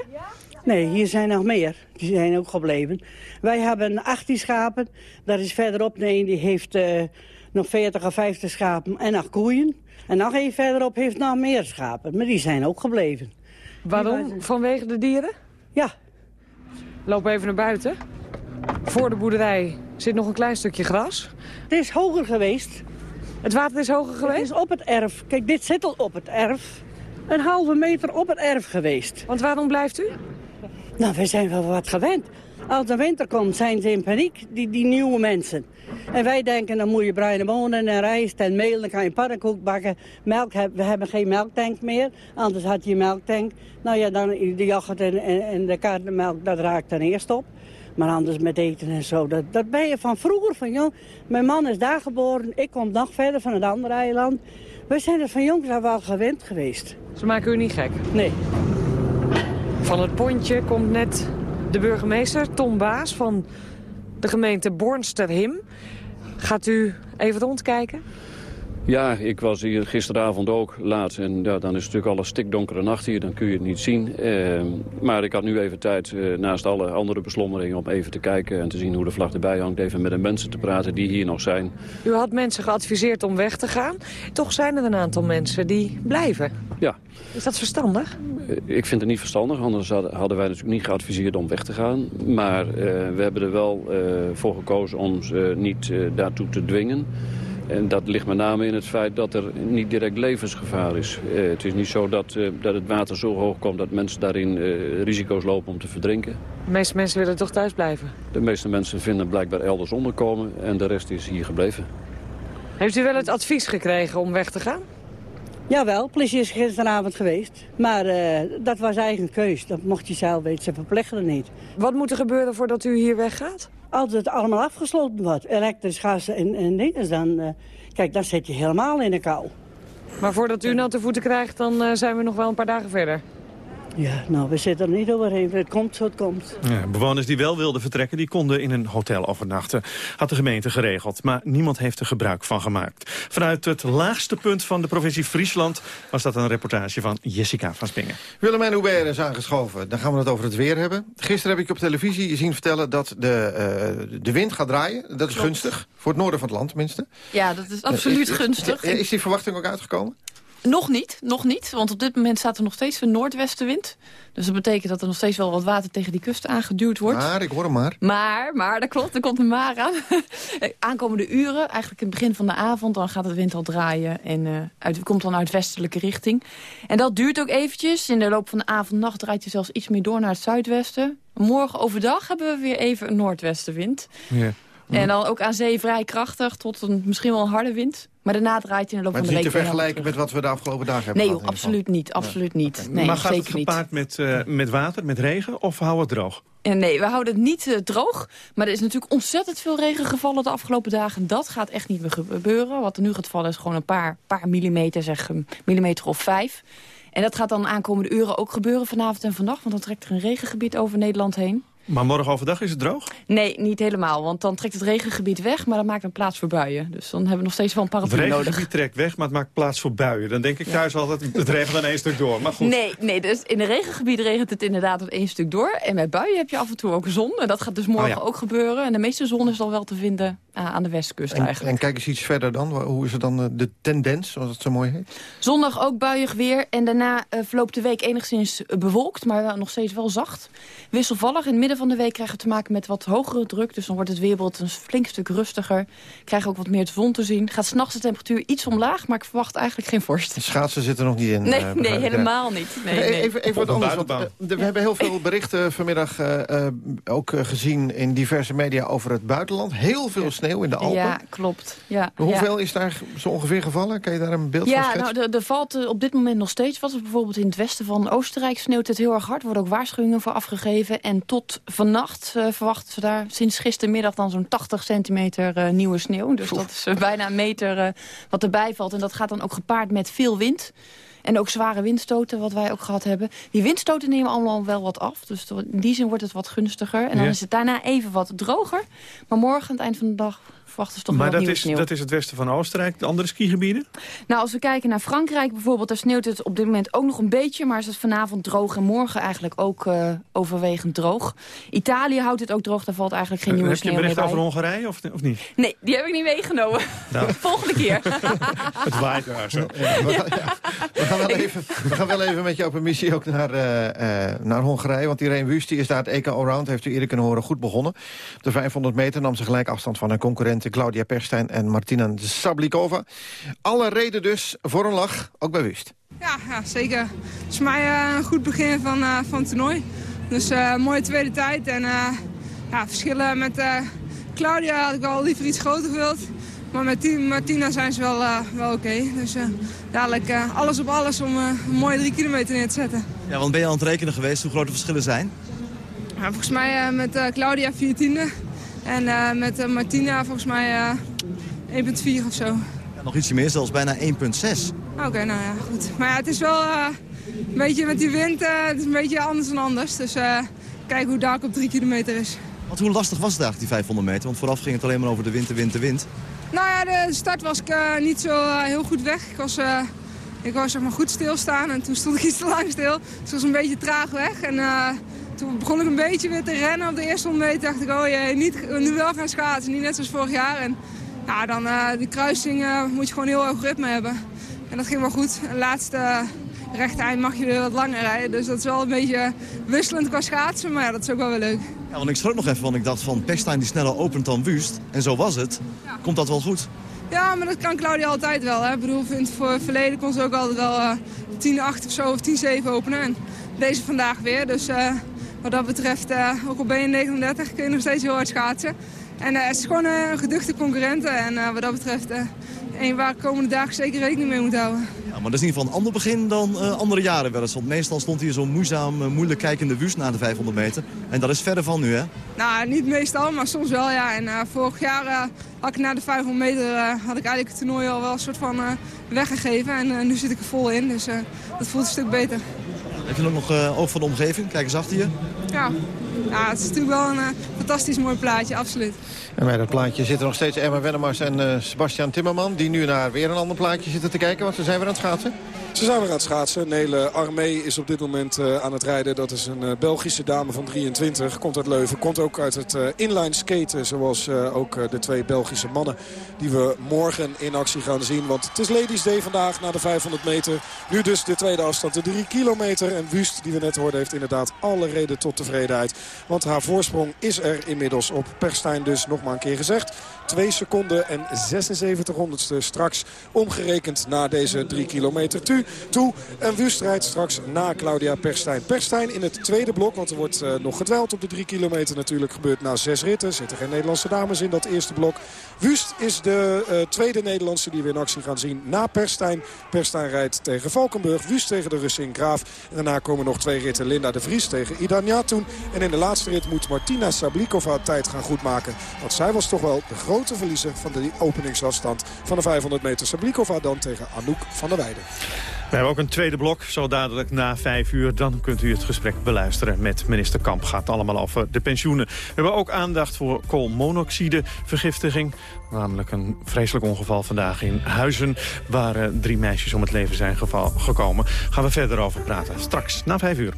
Nee, hier zijn nog meer. Die zijn ook gebleven. Wij hebben 18 schapen. Daar is verderop een die heeft uh, nog 40 of 50 schapen en nog koeien. En nog even verderop heeft nog meer schapen, maar die zijn ook gebleven. Waarom? Vanwege de dieren? Ja. Loop even naar buiten. Voor de boerderij zit nog een klein stukje gras. Het is hoger geweest. Het water is hoger geweest? Het is op het erf. Kijk, dit zit al op het erf. Een halve meter op het erf geweest. Want waarom blijft u? Nou, we zijn wel wat gewend. Als de winter komt, zijn ze in paniek, die, die nieuwe mensen. En wij denken, dan moet je bruine bonen en rijst en meel, dan kan je pannenkoek bakken. Melk, we hebben geen melktank meer, anders had je melktank. Nou ja, dan de yoghurt en, en, en de kaartenmelk, dat raakt dan eerst op. Maar anders met eten en zo, dat, dat ben je van vroeger, van jong. Mijn man is daar geboren, ik kom nog verder van het andere eiland. We zijn er van jongs af wel gewend geweest. Ze maken u niet gek? Nee. Van het pontje komt net de burgemeester, Tom Baas van de gemeente Bornsterhim. Gaat u even rondkijken? Ja, ik was hier gisteravond ook laat. En ja, dan is het natuurlijk al een stikdonkere nacht hier. Dan kun je het niet zien. Eh, maar ik had nu even tijd, eh, naast alle andere beslommeringen... om even te kijken en te zien hoe de vlag erbij hangt. Even met de mensen te praten die hier nog zijn. U had mensen geadviseerd om weg te gaan. Toch zijn er een aantal mensen die blijven. Ja. Is dat verstandig? Eh, ik vind het niet verstandig. Anders hadden wij natuurlijk niet geadviseerd om weg te gaan. Maar eh, we hebben er wel voor gekozen om ze niet daartoe te dwingen. En dat ligt met name in het feit dat er niet direct levensgevaar is. Uh, het is niet zo dat, uh, dat het water zo hoog komt dat mensen daarin uh, risico's lopen om te verdrinken. De meeste mensen willen toch thuis blijven? De meeste mensen vinden blijkbaar elders onderkomen en de rest is hier gebleven. Heeft u wel het advies gekregen om weg te gaan? Jawel, politie is gisteravond geweest. Maar dat was eigen keus. Dat mocht je zelf weten. Ze verplichten er niet. Wat moet er gebeuren voordat u hier weggaat? Als het allemaal afgesloten wordt, elektrisch gas en, en dingen, dan, uh, kijk, dan zit je helemaal in de kou. Maar voordat u natte voeten krijgt, dan uh, zijn we nog wel een paar dagen verder. Ja, nou, we zitten er niet overheen. Het komt zo het komt. Ja, bewoners die wel wilden vertrekken, die konden in een hotel overnachten. Had de gemeente geregeld, maar niemand heeft er gebruik van gemaakt. Vanuit het laagste punt van de provincie Friesland... was dat een reportage van Jessica van Spingen. Willemijn Hubert is aangeschoven. Dan gaan we het over het weer hebben. Gisteren heb ik op televisie zien vertellen dat de, uh, de wind gaat draaien. Dat is Klopt. gunstig, voor het noorden van het land tenminste. Ja, dat is absoluut is, gunstig. Is die verwachting ook uitgekomen? Nog niet, nog niet. Want op dit moment staat er nog steeds een noordwestenwind. Dus dat betekent dat er nog steeds wel wat water tegen die kust aangeduwd wordt. Maar, ik hoor hem maar. Maar, maar, dat klopt, er komt een maar aan. Aankomende uren, eigenlijk in het begin van de avond... dan gaat het wind al draaien en uh, uit, komt dan uit westelijke richting. En dat duurt ook eventjes. In de loop van de avond-nacht draait hij zelfs iets meer door naar het zuidwesten. Morgen overdag hebben we weer even een noordwestenwind. Ja. En dan ook aan zee vrij krachtig tot een, misschien wel een harde wind. Maar daarna draait hij in de loop van de week niet te vergelijken met wat we de afgelopen dagen hebben Nee, absoluut niet. Absoluut niet. Nee, maar gaat zeker het gepaard met, uh, met water, met regen of houden het droog? En nee, we houden het niet uh, droog. Maar er is natuurlijk ontzettend veel regen gevallen de afgelopen dagen. Dat gaat echt niet meer gebeuren. Wat er nu gaat vallen is gewoon een paar, paar millimeter, zeg een millimeter of vijf. En dat gaat dan aankomende uren ook gebeuren vanavond en vannacht. Want dan trekt er een regengebied over Nederland heen. Maar morgen overdag is het droog? Nee, niet helemaal. Want dan trekt het regengebied weg, maar dat maakt een plaats voor buien. Dus dan hebben we nog steeds wel een paraplu nodig. Het regengebied trekt weg, maar het maakt plaats voor buien. Dan denk ik thuis altijd, het regent dan één stuk door. Maar goed. Nee, nee, dus in de regengebied regent het inderdaad op één stuk door. En met buien heb je af en toe ook zon. En dat gaat dus morgen Oh ook gebeuren. En de meeste zon is dan wel te vinden uh, aan de westkust En, eigenlijk. en kijk eens iets verder dan. Hoe is het dan uh, de tendens, zoals het zo mooi heet? Zondag ook buiig weer. En daarna uh, verloopt de week enigszins bewolkt, maar wel, nog steeds wel zacht. Wisselvallig. In het midden van de week krijgen we te maken met wat hogere druk. Dus dan wordt het weerbeeld een flink stuk rustiger. Krijgen ook wat meer zon te zien. Gaat s'nachts de temperatuur iets omlaag, maar ik verwacht eigenlijk geen vorst. De schaatsen zitten nog niet in. Nee, uh, nee helemaal niet. Nee, nee. Even, even wat anders. Want, uh, we hebben heel veel berichten vanmiddag uh, ook gezien in diverse media over het buitenland. Heel veel sneeuw in de Alpen. Ja, klopt. Ja, Hoeveel ja. is daar zo ongeveer gevallen? Kan je daar een beeld ja, van schetsen? nou, er valt op dit moment nog steeds wat. Bijvoorbeeld in het westen van Oostenrijk sneeuwt het heel erg hard. Er worden ook waarschuwingen voor afgegeven. En tot vannacht verwachten ze daar sinds gistermiddag dan zo'n 80 centimeter uh, nieuwe sneeuw. Dus Oef. dat is uh, bijna een meter wat erbij valt. En dat gaat dan ook gepaard met veel wind. En ook zware windstoten, wat wij ook gehad hebben. Die windstoten nemen allemaal wel wat af. Dus in die zin wordt het wat gunstiger. En dan ja. is het daarna even wat droger. Maar morgen, aan het eind van de dag, verwachten ze toch maar wel dat nieuwe is, sneeuw. dat is het westen van Oostenrijk. De andere skigebieden? Nou, als we kijken naar Frankrijk bijvoorbeeld... daar sneeuwt het op dit moment ook nog een beetje... maar is het vanavond droog en morgen eigenlijk ook uh, overwegend droog. Italië houdt het ook droog, daar valt eigenlijk geen uh, nieuwe heb sneeuw je een bericht meer over Hongarije of, of niet? Nee, die heb ik niet meegenomen. Nou. Volgende keer. het waait daar zo. Ja, we, gaan, ja, we, gaan wel even, we gaan wel even met jou op een missie ook naar, uh, naar Hongarije. Want Irene Wust die is daar het EK Allround, heeft u eerder kunnen horen, goed begonnen. Op de 500 meter nam ze gelijk afstand van haar Claudia Perstijn en Martina Sablikova. Alle reden dus voor een lach, ook bij Wust. Ja, ja zeker. Het is voor mij uh, een goed begin van, uh, van het toernooi. Dus uh, mooie tweede tijd. En ja, verschillen met Claudia had ik wel liever iets groter gewild. Maar met Martina zijn ze wel, wel oké. Okay. Dus dadelijk alles op alles om een mooie drie kilometer neer te zetten. Ja, want ben je aan het rekenen geweest hoe groot de verschillen zijn? Ja, volgens mij met Claudia 14e. En uh, met uh, Martina volgens mij uh, 1,4 of zo. Ja, nog ietsje meer, zelfs bijna 1,6. Oké, okay, nou ja, goed. Maar ja, het is wel een beetje met die wind, het is een beetje anders dan anders. Dus kijken hoe daar op 3 kilometer is. Want hoe lastig was het eigenlijk, die 500 meter? Want vooraf ging het alleen maar over de wind, de wind, de wind. Nou ja, de start was ik niet zo heel goed weg. Ik was, ik was zeg maar goed stilstaan en toen stond ik iets te lang stil. Dus ik was een beetje traag weg. En, toen begon ik een beetje weer te rennen op de eerste 100 meter. dacht ik, oh jee, niet, nu wel gaan schaatsen. Niet net zoals vorig jaar. En ja, dan uh, die kruising uh, moet je gewoon heel hoog ritme hebben. En dat ging wel goed. En laatste uh, rechte eind mag je weer wat langer rijden. Dus dat is wel een beetje wisselend qua schaatsen. Maar ja, dat is ook wel weer leuk. Ja, want ik schrok nog even, want ik dacht van Pechstein die sneller opent dan Wust. En zo was het. Ja. Komt dat wel goed? Ja, maar dat kan Claudia altijd wel. Hè. Ik bedoel, in het verleden kon ze ook altijd wel 10-8 of zo of 10-7 openen. En deze vandaag weer. Dus wat dat betreft, uh, ook al ben je 39, kun je nog steeds heel hard schaatsen. En uh, het is gewoon uh, een geduchte concurrent. En wat dat betreft, een waar ik komende dagen zeker rekening mee moet houden. Ja, maar dat is in ieder geval een ander begin dan andere jaren wel eens. Want meestal stond hier zo'n moeizaam, moeilijk kijkende wust na de 500 meter. En dat is verder van nu, hè? Nou, niet meestal, maar soms wel, ja. En vorig jaar had ik na de 500 meter had ik eigenlijk het toernooi al wel een soort van weggegeven. En nu zit ik er vol in, dus dat voelt een stuk beter. Heb je nog uh, oog voor de omgeving? Kijk eens achter je. Ja, ja het is natuurlijk wel een uh, fantastisch mooi plaatje, absoluut. En bij dat plaatje zitten nog steeds Emma Wennemars en uh, Sebastian Timmerman... die nu naar weer een ander plaatje zitten te kijken, want ze zijn weer aan het schaatsen. Ze zijn weer aan het schaatsen. Nele Armee is op dit moment uh, aan het rijden. Dat is een uh, Belgische dame van 23. Komt uit Leuven. Komt ook uit het inline skaten. Zoals ook de twee Belgische mannen die we morgen in actie gaan zien. Want het is Ladies Day vandaag na de 500 meter. Nu dus de tweede afstand, de 3 kilometer. En Wust, die we net hoorden, heeft inderdaad alle reden tot tevredenheid. Want haar voorsprong is er inmiddels op Perstijn dus nog maar een keer gezegd. 2 seconden en 76 honderdste straks omgerekend na deze 3 kilometer toe. En Wust rijdt straks na Claudia Perstijn. Perstijn in het tweede blok, want er wordt uh, nog gedweld op de 3 kilometer natuurlijk gebeurt na zes ritten. Zitten geen Nederlandse dames in dat eerste blok. Wust is de uh, tweede Nederlandse die we in actie gaan zien na Perstijn. Perstijn rijdt tegen Valkenburg, Wust tegen de Russin Graaf. En daarna komen nog twee ritten. Linda de Vries tegen Ida Njatoen. En in de laatste rit moet Martina Sablikova tijd gaan goedmaken. Want zij was toch wel de grote verliezer van de openingsafstand van de 500 meter. Sablikova dan tegen Anouk van der Weijden. We hebben ook een tweede blok, zo dadelijk na vijf uur. Dan kunt u het gesprek beluisteren met minister Kamp. Gaat allemaal over de pensioenen. We hebben ook aandacht voor koolmonoxidevergiftiging. Namelijk een vreselijk ongeval vandaag in Huizen... waar uh, drie meisjes om het leven zijn gekomen. Gaan we verder over praten. Straks, na vijf uur.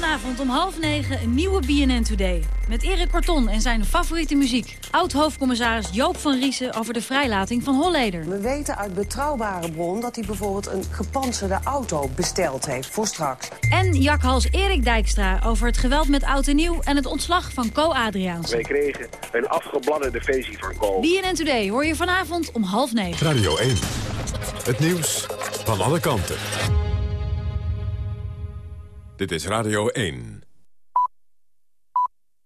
Vanavond om half negen een nieuwe BNN Today. Met Erik Korton en zijn favoriete muziek. Oud-hoofdcommissaris Joop van Riesen over de vrijlating van Holleder. We weten uit betrouwbare bron dat hij bijvoorbeeld een gepantserde auto besteld heeft voor straks. En jakhals Erik Dijkstra over het geweld met Oud en Nieuw... en het ontslag van Co Adriaans. Wij kregen een afgebladderde versie van Co. BNN Today hoor je vanavond om half negen. Radio 1. Het nieuws van alle kanten. Dit is Radio 1.